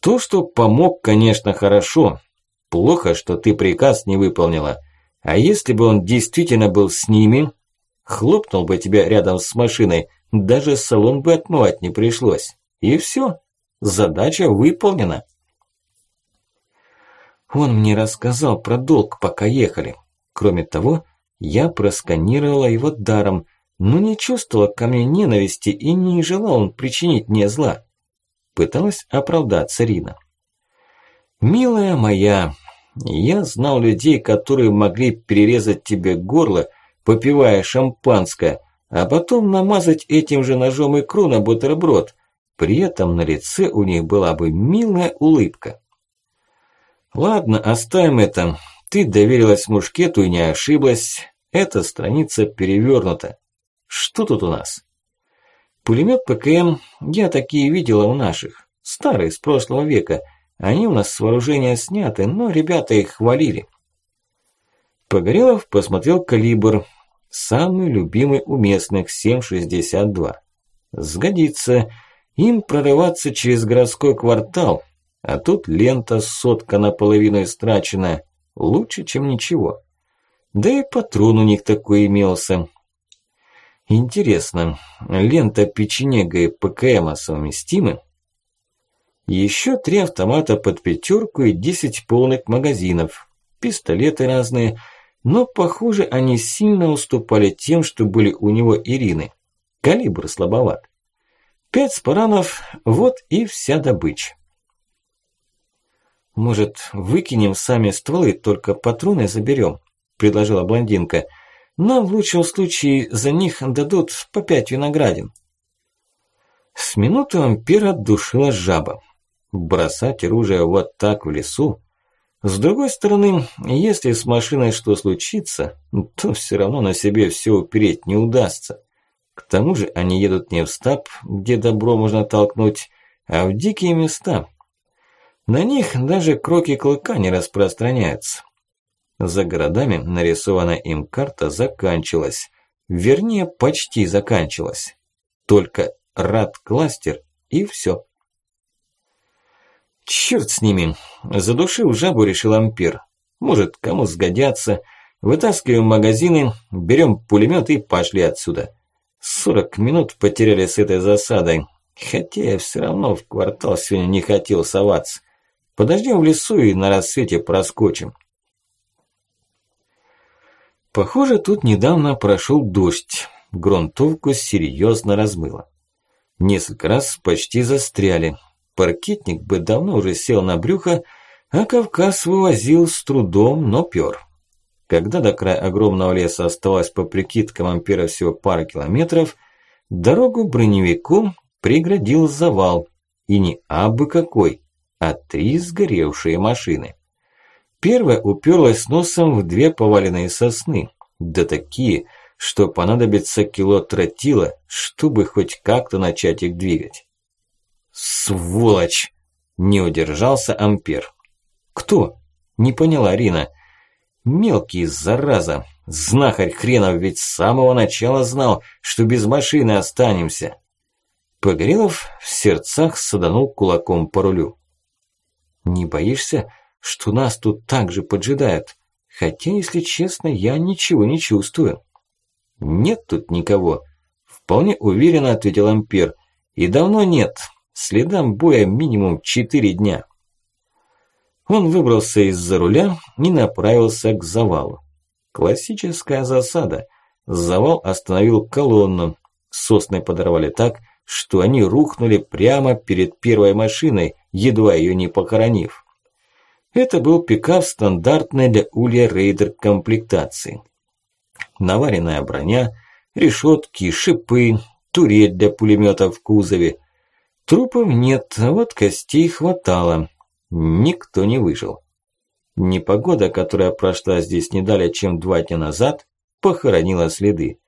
«То, что помог, конечно, хорошо. Плохо, что ты приказ не выполнила. А если бы он действительно был с ними, хлопнул бы тебя рядом с машиной, даже салон бы отмывать не пришлось. И все, задача выполнена». Он мне рассказал про долг, пока ехали. Кроме того, я просканировала его даром, но не чувствовала ко мне ненависти и не желала он причинить мне зла. Пыталась оправдаться Рина. «Милая моя, я знал людей, которые могли перерезать тебе горло, попивая шампанское, а потом намазать этим же ножом икру на бутерброд. При этом на лице у них была бы милая улыбка. Ладно, оставим это. Ты доверилась мушкету и не ошиблась. Эта страница перевернута. Что тут у нас? Пулемет ПКМ я такие видела у наших. Старые, с прошлого века. Они у нас с вооружения сняты, но ребята их хвалили. Погорелов посмотрел калибр. Самый любимый у местных 7,62. Сгодится. Им прорываться через городской квартал, а тут лента сотка наполовину истрачена. Лучше, чем ничего. Да и патрон у них такой имелся. Интересно, лента печенега и ПКМа совместимы? Еще три автомата под пятерку и десять полных магазинов. Пистолеты разные, но, похоже, они сильно уступали тем, что были у него Ирины. Калибр слабоват. Пять спаранов, вот и вся добыча. «Может, выкинем сами стволы, только патроны заберем?» – предложила блондинка. «Нам в лучшем случае за них дадут по пять виноградин». С минуту ампер отдушила жаба. Бросать оружие вот так в лесу? С другой стороны, если с машиной что случится, то все равно на себе все упереть не удастся. К тому же они едут не в стаб, где добро можно толкнуть, а в дикие места – на них даже кроки клыка не распространяются. За городами нарисованная им карта заканчивалась. Вернее, почти заканчивалась. Только рад-кластер и все. Черт с ними. Задушил жабу, решил Ампир. Может, кому сгодятся. Вытаскиваем магазины, берем пулемет и пошли отсюда. Сорок минут потеряли с этой засадой. Хотя я все равно в квартал сегодня не хотел соваться. Подождем в лесу и на рассвете проскочим. Похоже, тут недавно прошел дождь. Грунтовку серьезно размыло. Несколько раз почти застряли. Паркетник бы давно уже сел на брюхо, а Кавказ вывозил с трудом, но пёр. Когда до края огромного леса оставалось по прикидкам ампера всего пара километров, дорогу броневику преградил завал, и не абы какой, а три сгоревшие машины. Первая уперлась носом в две поваленные сосны, да такие, что понадобится кило тротила, чтобы хоть как-то начать их двигать. «Сволочь!» – не удержался Ампер. «Кто?» – не поняла Рина. «Мелкий, зараза! Знахарь хренов ведь с самого начала знал, что без машины останемся!» Погорелов в сердцах саданул кулаком по рулю. «Не боишься, что нас тут так же поджидают? Хотя, если честно, я ничего не чувствую». «Нет тут никого», – вполне уверенно ответил Ампер. «И давно нет. Следам боя минимум четыре дня». Он выбрался из-за руля и направился к завалу. Классическая засада. Завал остановил колонну. Сосны подорвали так, что они рухнули прямо перед первой машиной, едва ее не похоронив. Это был пикап стандартной для Улья Рейдер комплектации. Наваренная броня, решетки, шипы, турель для пулемета в кузове. Трупов нет, а вот костей хватало. Никто не выжил. Непогода, которая прошла здесь не далее, чем два дня назад, похоронила следы.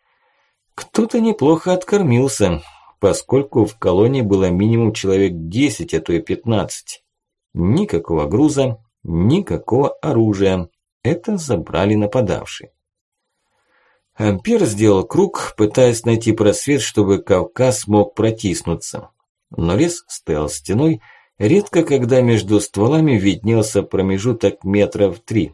Кто-то неплохо откормился, поскольку в колонии было минимум человек 10, а то и 15. Никакого груза, никакого оружия. Это забрали нападавшие. Ампер сделал круг, пытаясь найти просвет, чтобы Кавказ мог протиснуться. Но лес стоял стеной, редко когда между стволами виднелся промежуток метров три.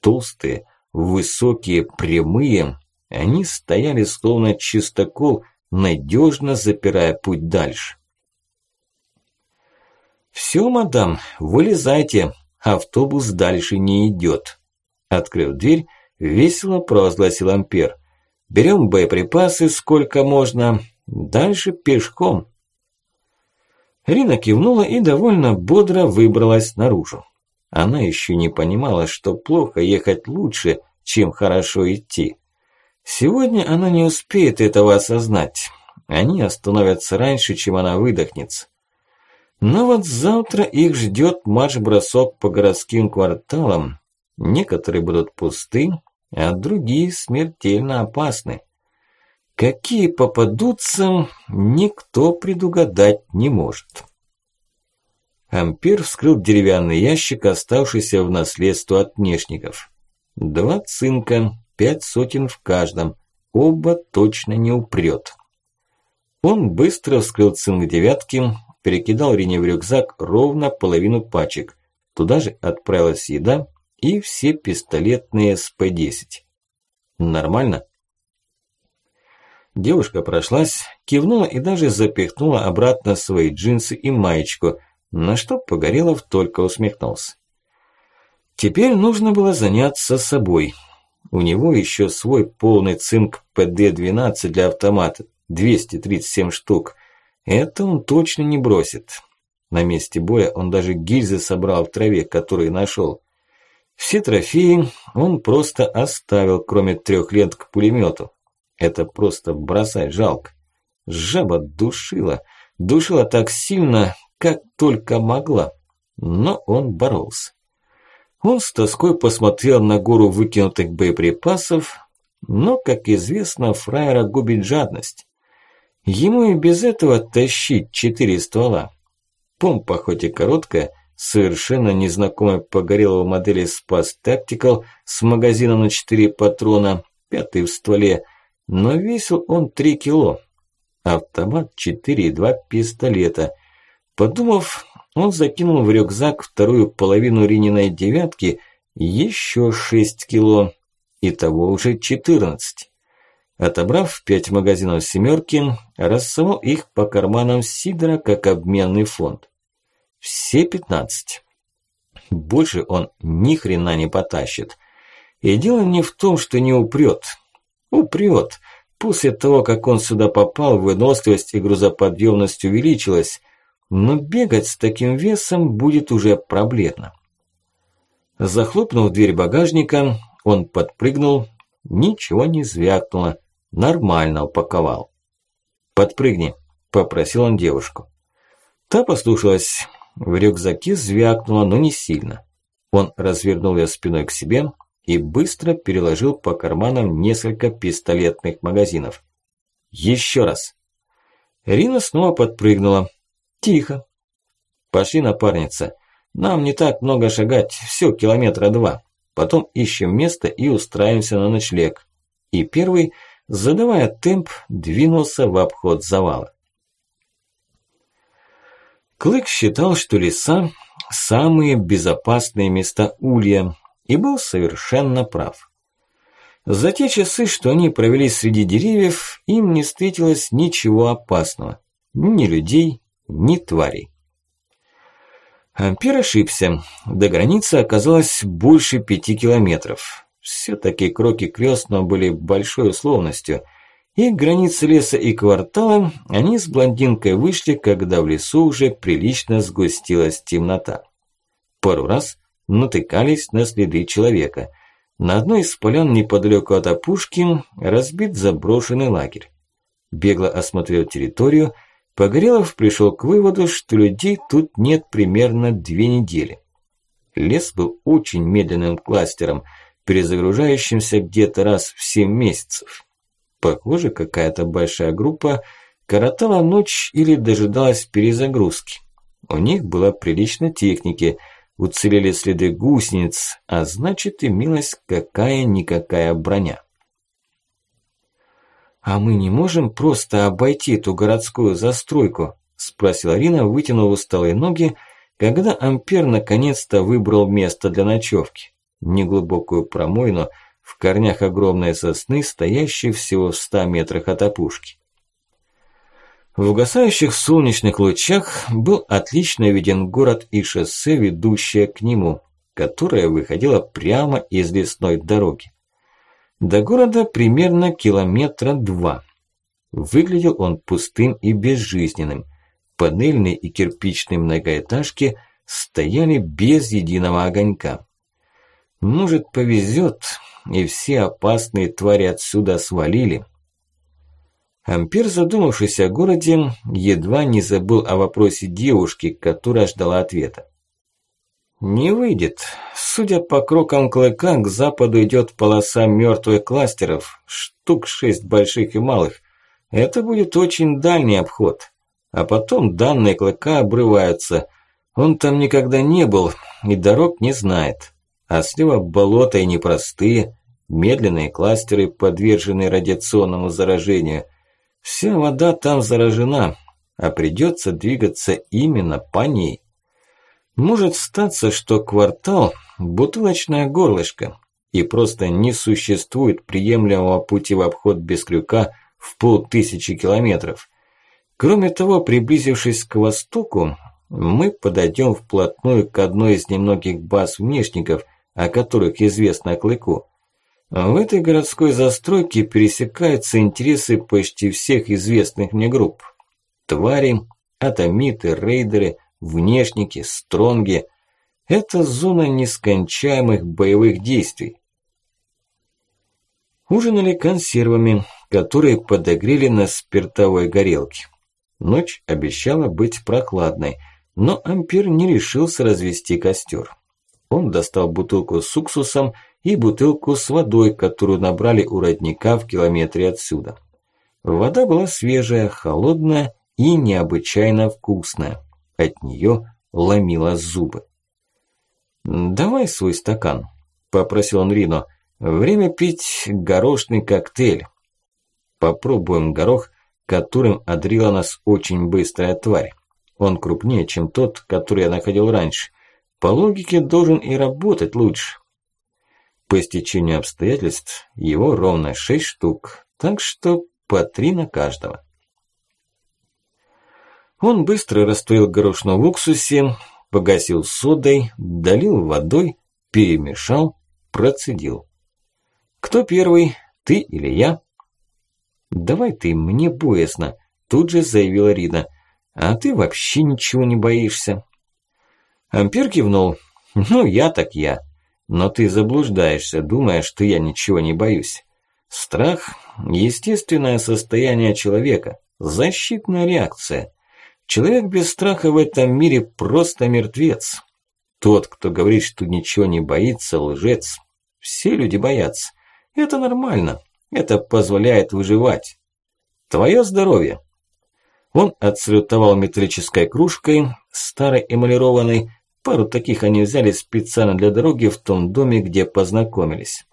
Толстые, высокие, прямые, они стояли словно чистокол, надежно запирая путь дальше. «Все, мадам, вылезайте, автобус дальше не идет». Открыв дверь, весело провозгласил Ампер. «Берем боеприпасы сколько можно, дальше пешком». Рина кивнула и довольно бодро выбралась наружу. Она еще не понимала, что плохо ехать лучше, чем хорошо идти. Сегодня она не успеет этого осознать. Они остановятся раньше, чем она выдохнется. Но вот завтра их ждет марш-бросок по городским кварталам. Некоторые будут пусты, а другие смертельно опасны. Какие попадутся, никто предугадать не может. Ампер вскрыл деревянный ящик, оставшийся в наследство от внешников. Два цинка, пять сотен в каждом, оба точно не упрет. Он быстро вскрыл цинк девятки, перекидал Рине в рюкзак ровно половину пачек. Туда же отправилась еда и все пистолетные СП-10. Нормально? Девушка прошлась, кивнула и даже запихнула обратно свои джинсы и маечку, на что Погорелов только усмехнулся. Теперь нужно было заняться собой. У него еще свой полный цинк ПД-12 для автомата, 237 штук. Это он точно не бросит. На месте боя он даже гильзы собрал в траве, которые нашел. Все трофеи он просто оставил, кроме трех лент к пулемету. Это просто бросать жалко. Жаба душила, душила так сильно, как только могла. Но он боролся. Он с тоской посмотрел на гору выкинутых боеприпасов, но, как известно, фраера губит жадность. Ему и без этого тащить четыре ствола. Помпа хоть и короткая, совершенно незнакомой погорелого модели Spaz Tactical с магазином на 4 патрона, пятый в стволе, но весил он 3 кило. Автомат 4,2 пистолета. Подумав, он закинул в рюкзак вторую половину Рининой девятки, еще 6 кило, итого уже 14. Отобрав пять магазинов семерки, рассовал их по карманам Сидора как обменный фонд. Все пятнадцать. Больше он ни хрена не потащит. И дело не в том, что не упрет. Упрет. После того, как он сюда попал, выносливость и грузоподъемность увеличилась. но бегать с таким весом будет уже проблемно. Захлопнув дверь багажника, он подпрыгнул, ничего не звякнуло, нормально упаковал. «Подпрыгни», – попросил он девушку. Та послушалась, в рюкзаке звякнуло, но не сильно. Он развернул ее спиной к себе и быстро переложил по карманам несколько пистолетных магазинов. Еще раз. Рина снова подпрыгнула. Тихо. Пошли, напарница. Нам не так много шагать, все километра два. Потом ищем место и устраиваемся на ночлег. И первый, задавая темп, двинулся в обход завала. Клык считал, что леса – самые безопасные места Улья, и был совершенно прав. За те часы, что они провели среди деревьев, им не встретилось ничего опасного. Ни людей, ни тварей. Ампер ошибся. До границы оказалось больше пяти километров. Все-таки кроки крестного были большой условностью. И к границе леса и квартала они с блондинкой вышли, когда в лесу уже прилично сгустилась темнота. Пару раз натыкались на следы человека. На одной из полян неподалеку от опушки разбит заброшенный лагерь. Бегло осмотрел территорию, Погорелов пришел к выводу, что людей тут нет примерно две недели. Лес был очень медленным кластером, перезагружающимся где-то раз в семь месяцев. Похоже, какая-то большая группа коротала ночь или дожидалась перезагрузки. У них была прилично техники – уцелели следы гусениц, а значит имелась какая-никакая броня. «А мы не можем просто обойти эту городскую застройку?» – спросила Рина, вытянув усталые ноги, когда Ампер наконец-то выбрал место для ночевки. Неглубокую промойну в корнях огромной сосны, стоящей всего в ста метрах от опушки. В угасающих солнечных лучах был отлично виден город и шоссе, ведущее к нему, которое выходило прямо из лесной дороги. До города примерно километра два. Выглядел он пустым и безжизненным. Панельные и кирпичные многоэтажки стояли без единого огонька. Может, повезет, и все опасные твари отсюда свалили – Ампер, задумавшись о городе, едва не забыл о вопросе девушки, которая ждала ответа. Не выйдет. Судя по крокам клыка, к западу идет полоса мертвых кластеров, штук шесть больших и малых. Это будет очень дальний обход. А потом данные клыка обрываются. Он там никогда не был и дорог не знает. А слева болота и непростые, медленные кластеры, подверженные радиационному заражению – Вся вода там заражена, а придется двигаться именно по ней. Может статься, что квартал – бутылочное горлышко, и просто не существует приемлемого пути в обход без крюка в полтысячи километров. Кроме того, приблизившись к востоку, мы подойдем вплотную к одной из немногих баз внешников, о которых известно Клыку. В этой городской застройке пересекаются интересы почти всех известных мне групп. Твари, атомиты, рейдеры, внешники, стронги. Это зона нескончаемых боевых действий. Ужинали консервами, которые подогрели на спиртовой горелке. Ночь обещала быть прохладной, но Ампер не решился развести костер. Он достал бутылку с уксусом и бутылку с водой, которую набрали у родника в километре отсюда. Вода была свежая, холодная и необычайно вкусная. От нее ломило зубы. «Давай свой стакан», – попросил он Рино. «Время пить горошный коктейль. Попробуем горох, которым одрила нас очень быстрая тварь. Он крупнее, чем тот, который я находил раньше. По логике должен и работать лучше. По стечению обстоятельств его ровно шесть штук, так что по три на каждого. Он быстро растворил горошину в уксусе, погасил содой, долил водой, перемешал, процедил. «Кто первый, ты или я?» «Давай ты, мне боязно», – тут же заявила Рина. А ты вообще ничего не боишься. Ампер кивнул. Ну, я так я. Но ты заблуждаешься, думая, что я ничего не боюсь. Страх – естественное состояние человека, защитная реакция. Человек без страха в этом мире просто мертвец. Тот, кто говорит, что ничего не боится, лжец. Все люди боятся. Это нормально. Это позволяет выживать. Твое здоровье. Он отсалютовал металлической кружкой, старой эмалированной. Пару таких они взяли специально для дороги в том доме, где познакомились.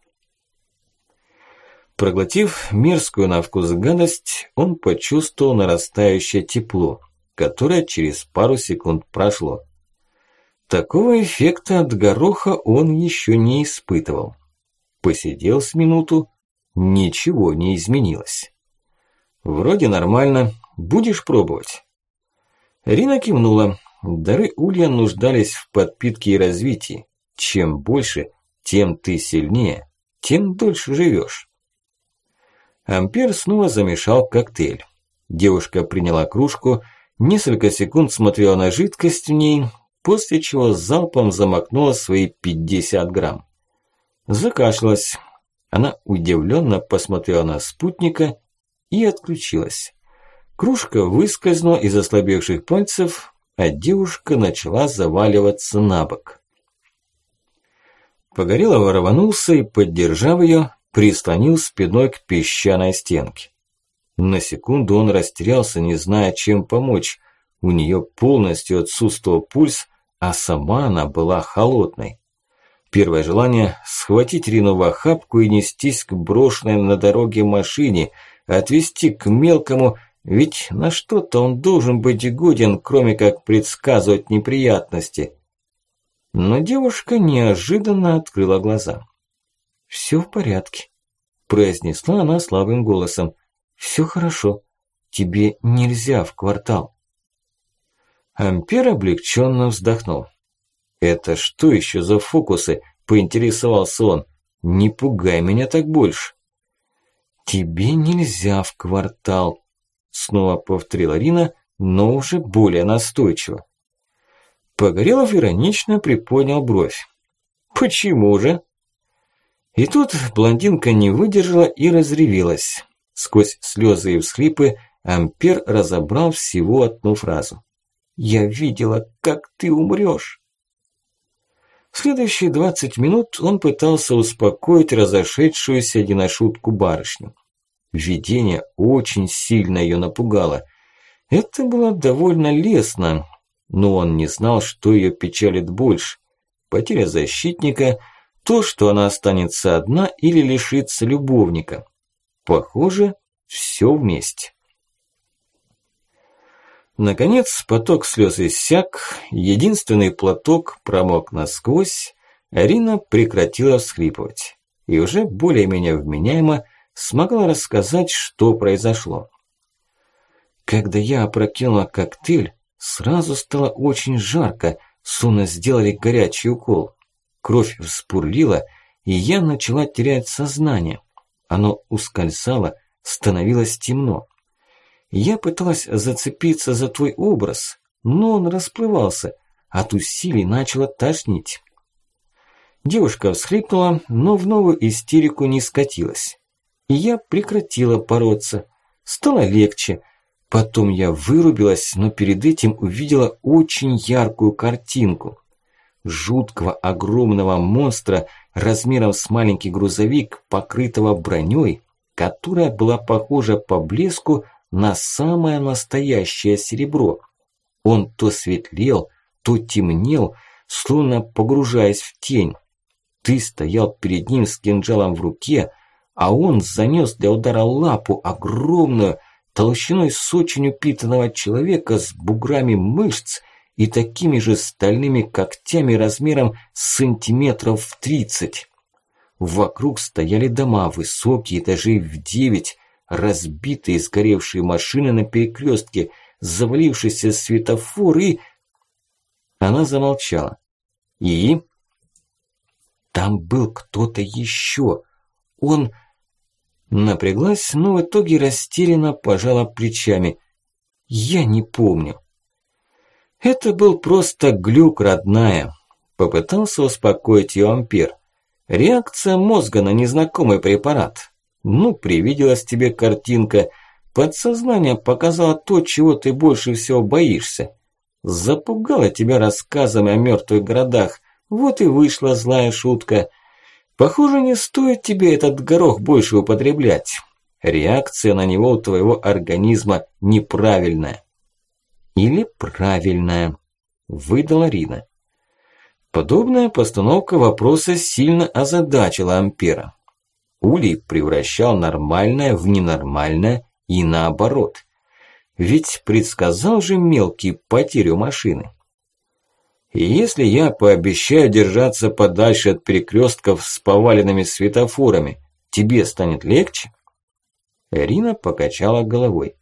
Проглотив мерзкую на вкус гадость, он почувствовал нарастающее тепло, которое через пару секунд прошло. Такого эффекта от гороха он еще не испытывал. Посидел с минуту, ничего не изменилось. Вроде нормально, будешь пробовать? Рина кивнула. Дары улья нуждались в подпитке и развитии. Чем больше, тем ты сильнее, тем дольше живешь. Ампер снова замешал коктейль. Девушка приняла кружку, несколько секунд смотрела на жидкость в ней, после чего залпом замакнула свои 50 грамм. Закашлялась. Она удивленно посмотрела на спутника и отключилась. Кружка выскользнула из ослабевших пальцев, а девушка начала заваливаться на бок. Погорелов рванулся и, поддержав ее, прислонил спиной к песчаной стенке. На секунду он растерялся, не зная, чем помочь. У нее полностью отсутствовал пульс, а сама она была холодной. Первое желание – схватить Рину в охапку и нестись к брошенной на дороге машине, отвезти к мелкому, ведь на что-то он должен быть годен, кроме как предсказывать неприятности. Но девушка неожиданно открыла глаза. «Всё в порядке», – произнесла она слабым голосом. «Всё хорошо. Тебе нельзя в квартал». Ампер облегченно вздохнул. «Это что еще за фокусы?» – поинтересовался он. «Не пугай меня так больше». «Тебе нельзя в квартал», – снова повторила Рина, но уже более настойчиво. Погорелов иронично приподнял бровь. «Почему же?» И тут блондинка не выдержала и разревелась. Сквозь слезы и всхлипы Ампер разобрал всего одну фразу. «Я видела, как ты умрёшь». В следующие двадцать минут он пытался успокоить разошедшуюся единошутку барышню. Видение очень сильно ее напугало. Это было довольно лестно, но он не знал, что ее печалит больше. Потеря защитника, то, что она останется одна или лишится любовника. Похоже, все вместе. Наконец поток слез иссяк, единственный платок промок насквозь, Арина прекратила всхлипывать и уже более-менее вменяемо смогла рассказать, что произошло. Когда я опрокинула коктейль, сразу стало очень жарко, словно сделали горячий укол. Кровь вспурлила, и я начала терять сознание. Оно ускользало, становилось темно. Я пыталась зацепиться за твой образ, но он расплывался, от усилий начала тошнить. Девушка всхлипнула, но в новую истерику не скатилась. И я прекратила бороться. Стало легче. Потом я вырубилась, но перед этим увидела очень яркую картинку. Жуткого огромного монстра размером с маленький грузовик, покрытого броней, которая была похожа по блеску на самое настоящее серебро. Он то светлел, то темнел, словно погружаясь в тень. Ты стоял перед ним с кинжалом в руке, а он занес для удара лапу огромную, толщиной с очень упитанного человека с буграми мышц и такими же стальными когтями размером сантиметров в тридцать. Вокруг стояли дома, высокие, этажей в девять, разбитые сгоревшие машины на перекрестке, завалившийся светофор и... Она замолчала. И... Там был кто-то еще. Он... Напряглась, но в итоге растерянно пожала плечами. Я не помню. Это был просто глюк, родная. Попытался успокоить ее Ампер. Реакция мозга на незнакомый препарат. Ну, привиделась тебе картинка. Подсознание показало то, чего ты больше всего боишься. Запугало тебя рассказами о мертвых городах. Вот и вышла злая шутка. Похоже, не стоит тебе этот горох больше употреблять. Реакция на него у твоего организма неправильная. Или правильная, выдала Рина. Подобная постановка вопроса сильно озадачила Ампера. Улей превращал нормальное в ненормальное и наоборот. Ведь предсказал же мелкий потерю машины. И если я пообещаю держаться подальше от перекрестков с поваленными светофорами, тебе станет легче? Рина покачала головой.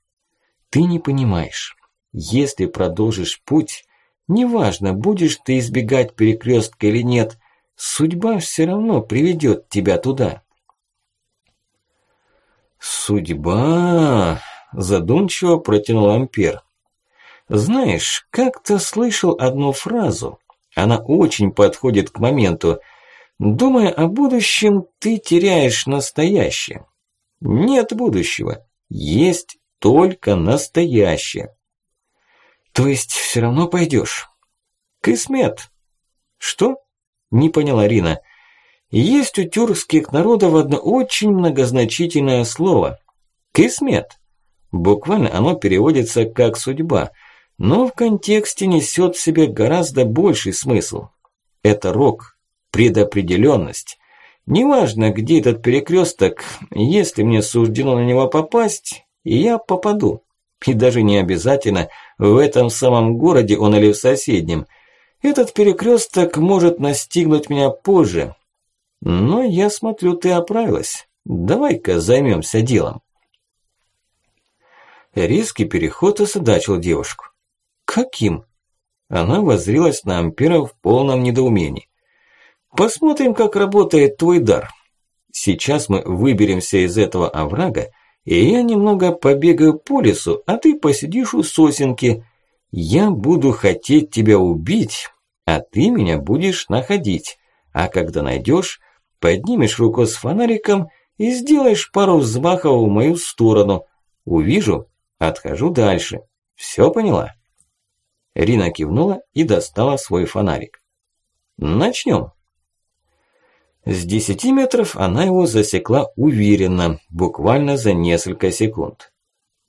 Ты не понимаешь. Если продолжишь путь, неважно, будешь ты избегать перекрестка или нет, судьба все равно приведет тебя туда. Судьба, задумчиво протянул Ампер. Знаешь, как-то слышал одну фразу. Она очень подходит к моменту. Думая о будущем, ты теряешь настоящее. Нет будущего, есть только настоящее. То есть все равно пойдешь? Кисмет. Что? Не поняла Рина. Есть у тюркских народов одно очень многозначительное слово. Кисмет. Буквально оно переводится как «судьба», но в контексте несет в себе гораздо больший смысл. Это рок, предопределенность. Неважно, где этот перекресток, если мне суждено на него попасть, я попаду. И даже не обязательно в этом самом городе он или в соседнем. Этот перекресток может настигнуть меня позже. Но я смотрю, ты оправилась. Давай-ка займемся делом. Резкий переход озадачил девушку. Каким? Она воззрилась на Ампера в полном недоумении. Посмотрим, как работает твой дар. Сейчас мы выберемся из этого оврага и я немного побегаю по лесу, а ты посидишь у сосенки. Я буду хотеть тебя убить, а ты меня будешь находить. А когда найдешь, поднимешь руку с фонариком и сделаешь пару взмахов в мою сторону. Увижу, отхожу дальше. Все поняла?» Рина кивнула и достала свой фонарик. «Начнем». С десяти метров она его засекла уверенно, буквально за несколько секунд.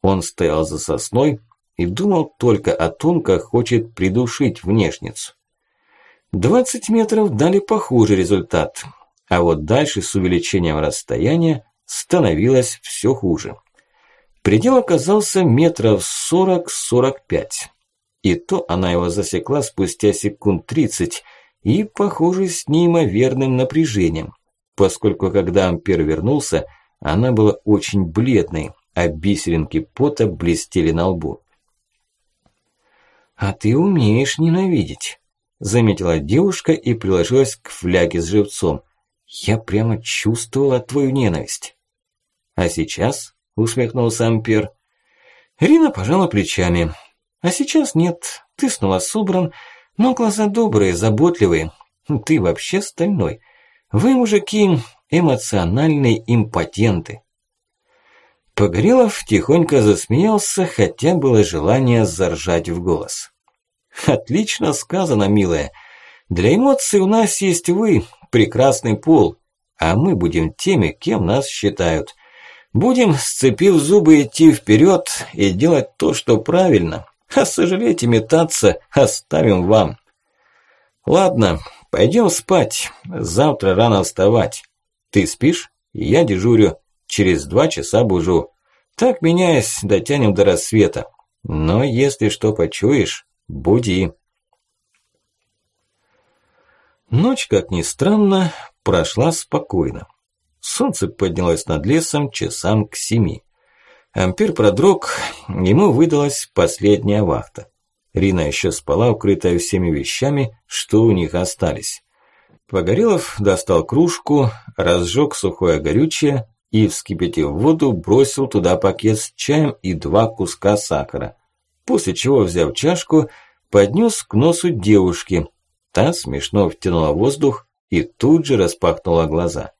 Он стоял за сосной и думал только о том, как хочет придушить внешницу. Двадцать метров дали похуже результат, а вот дальше с увеличением расстояния становилось все хуже. Предел оказался метров сорок-сорок пять. И то она его засекла спустя секунд тридцать, и, похоже, с неимоверным напряжением, поскольку когда Ампер вернулся, она была очень бледной, а бисеринки пота блестели на лбу. «А ты умеешь ненавидеть», – заметила девушка и приложилась к фляге с живцом. «Я прямо чувствовала твою ненависть». «А сейчас?» – усмехнулся Ампер. Рина пожала плечами. «А сейчас нет, ты снова собран, но глаза добрые, заботливые. Ты вообще стальной. Вы, мужики, эмоциональные импотенты. Погорелов тихонько засмеялся, хотя было желание заржать в голос. «Отлично сказано, милая. Для эмоций у нас есть вы, прекрасный пол, а мы будем теми, кем нас считают. Будем, сцепив зубы, идти вперед и делать то, что правильно, а сожалеть и метаться оставим вам. Ладно, пойдем спать. Завтра рано вставать. Ты спишь? Я дежурю. Через два часа бужу. Так, меняясь, дотянем до рассвета. Но если что почуешь, буди. Ночь, как ни странно, прошла спокойно. Солнце поднялось над лесом часам к семи. Ампер продрог, ему выдалась последняя вахта. Рина еще спала, укрытая всеми вещами, что у них остались. Погорелов достал кружку, разжег сухое горючее и, вскипятив воду, бросил туда пакет с чаем и два куска сахара. После чего, взяв чашку, поднес к носу девушки. Та смешно втянула воздух и тут же распахнула глаза.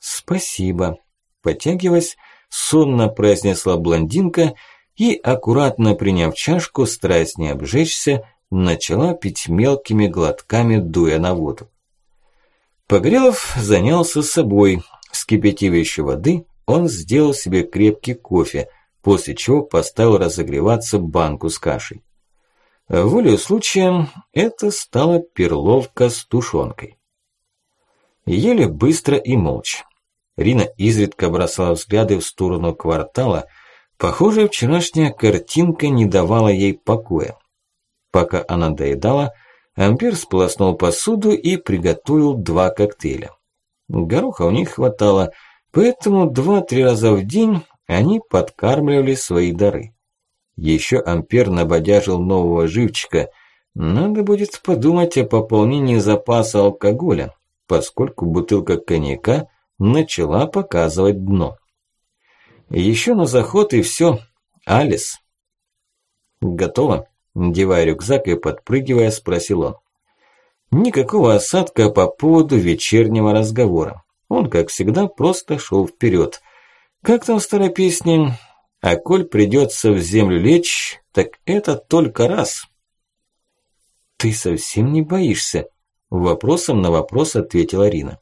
«Спасибо», – потягиваясь, сонно произнесла блондинка и, аккуратно приняв чашку, стараясь не обжечься, начала пить мелкими глотками, дуя на воду. Погрелов занялся собой. Вскипятив еще воды, он сделал себе крепкий кофе, после чего поставил разогреваться банку с кашей. Волею случая это стала перловка с тушенкой. Ели быстро и молча. Рина изредка бросала взгляды в сторону квартала. Похоже, вчерашняя картинка не давала ей покоя. Пока она доедала, Ампер сполоснул посуду и приготовил два коктейля. Гороха у них хватало, поэтому два-три раза в день они подкармливали свои дары. Еще Ампер набодяжил нового живчика. Надо будет подумать о пополнении запаса алкоголя, поскольку бутылка коньяка начала показывать дно. Еще на заход и все. Алис. Готово? Надевая рюкзак и подпрыгивая, спросил он. Никакого осадка по поводу вечернего разговора. Он, как всегда, просто шел вперед. Как там в старой песне? А коль придется в землю лечь, так это только раз. Ты совсем не боишься? Вопросом на вопрос ответила Рина.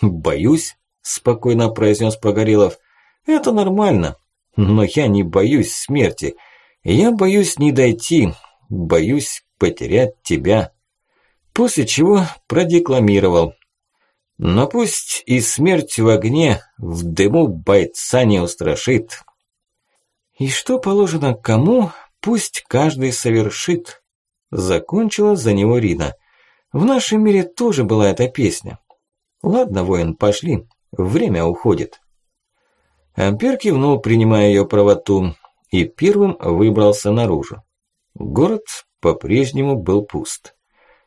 Боюсь, спокойно произнес Погорелов. Это нормально, но я не боюсь смерти. Я боюсь не дойти, боюсь потерять тебя. После чего продекламировал. Но пусть и смерть в огне, в дыму бойца не устрашит. И что положено кому, пусть каждый совершит. Закончила за него Рина. В нашем мире тоже была эта песня. Ладно, воин, пошли, время уходит. Ампер кивнул, принимая ее правоту и первым выбрался наружу. Город по-прежнему был пуст.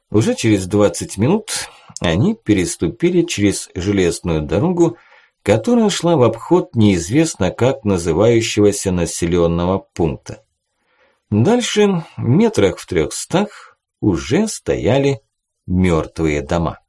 Уже через 20 минут они переступили через железную дорогу, которая шла в обход неизвестно как называющегося населенного пункта. Дальше, метрах в трехстах, уже стояли мертвые дома.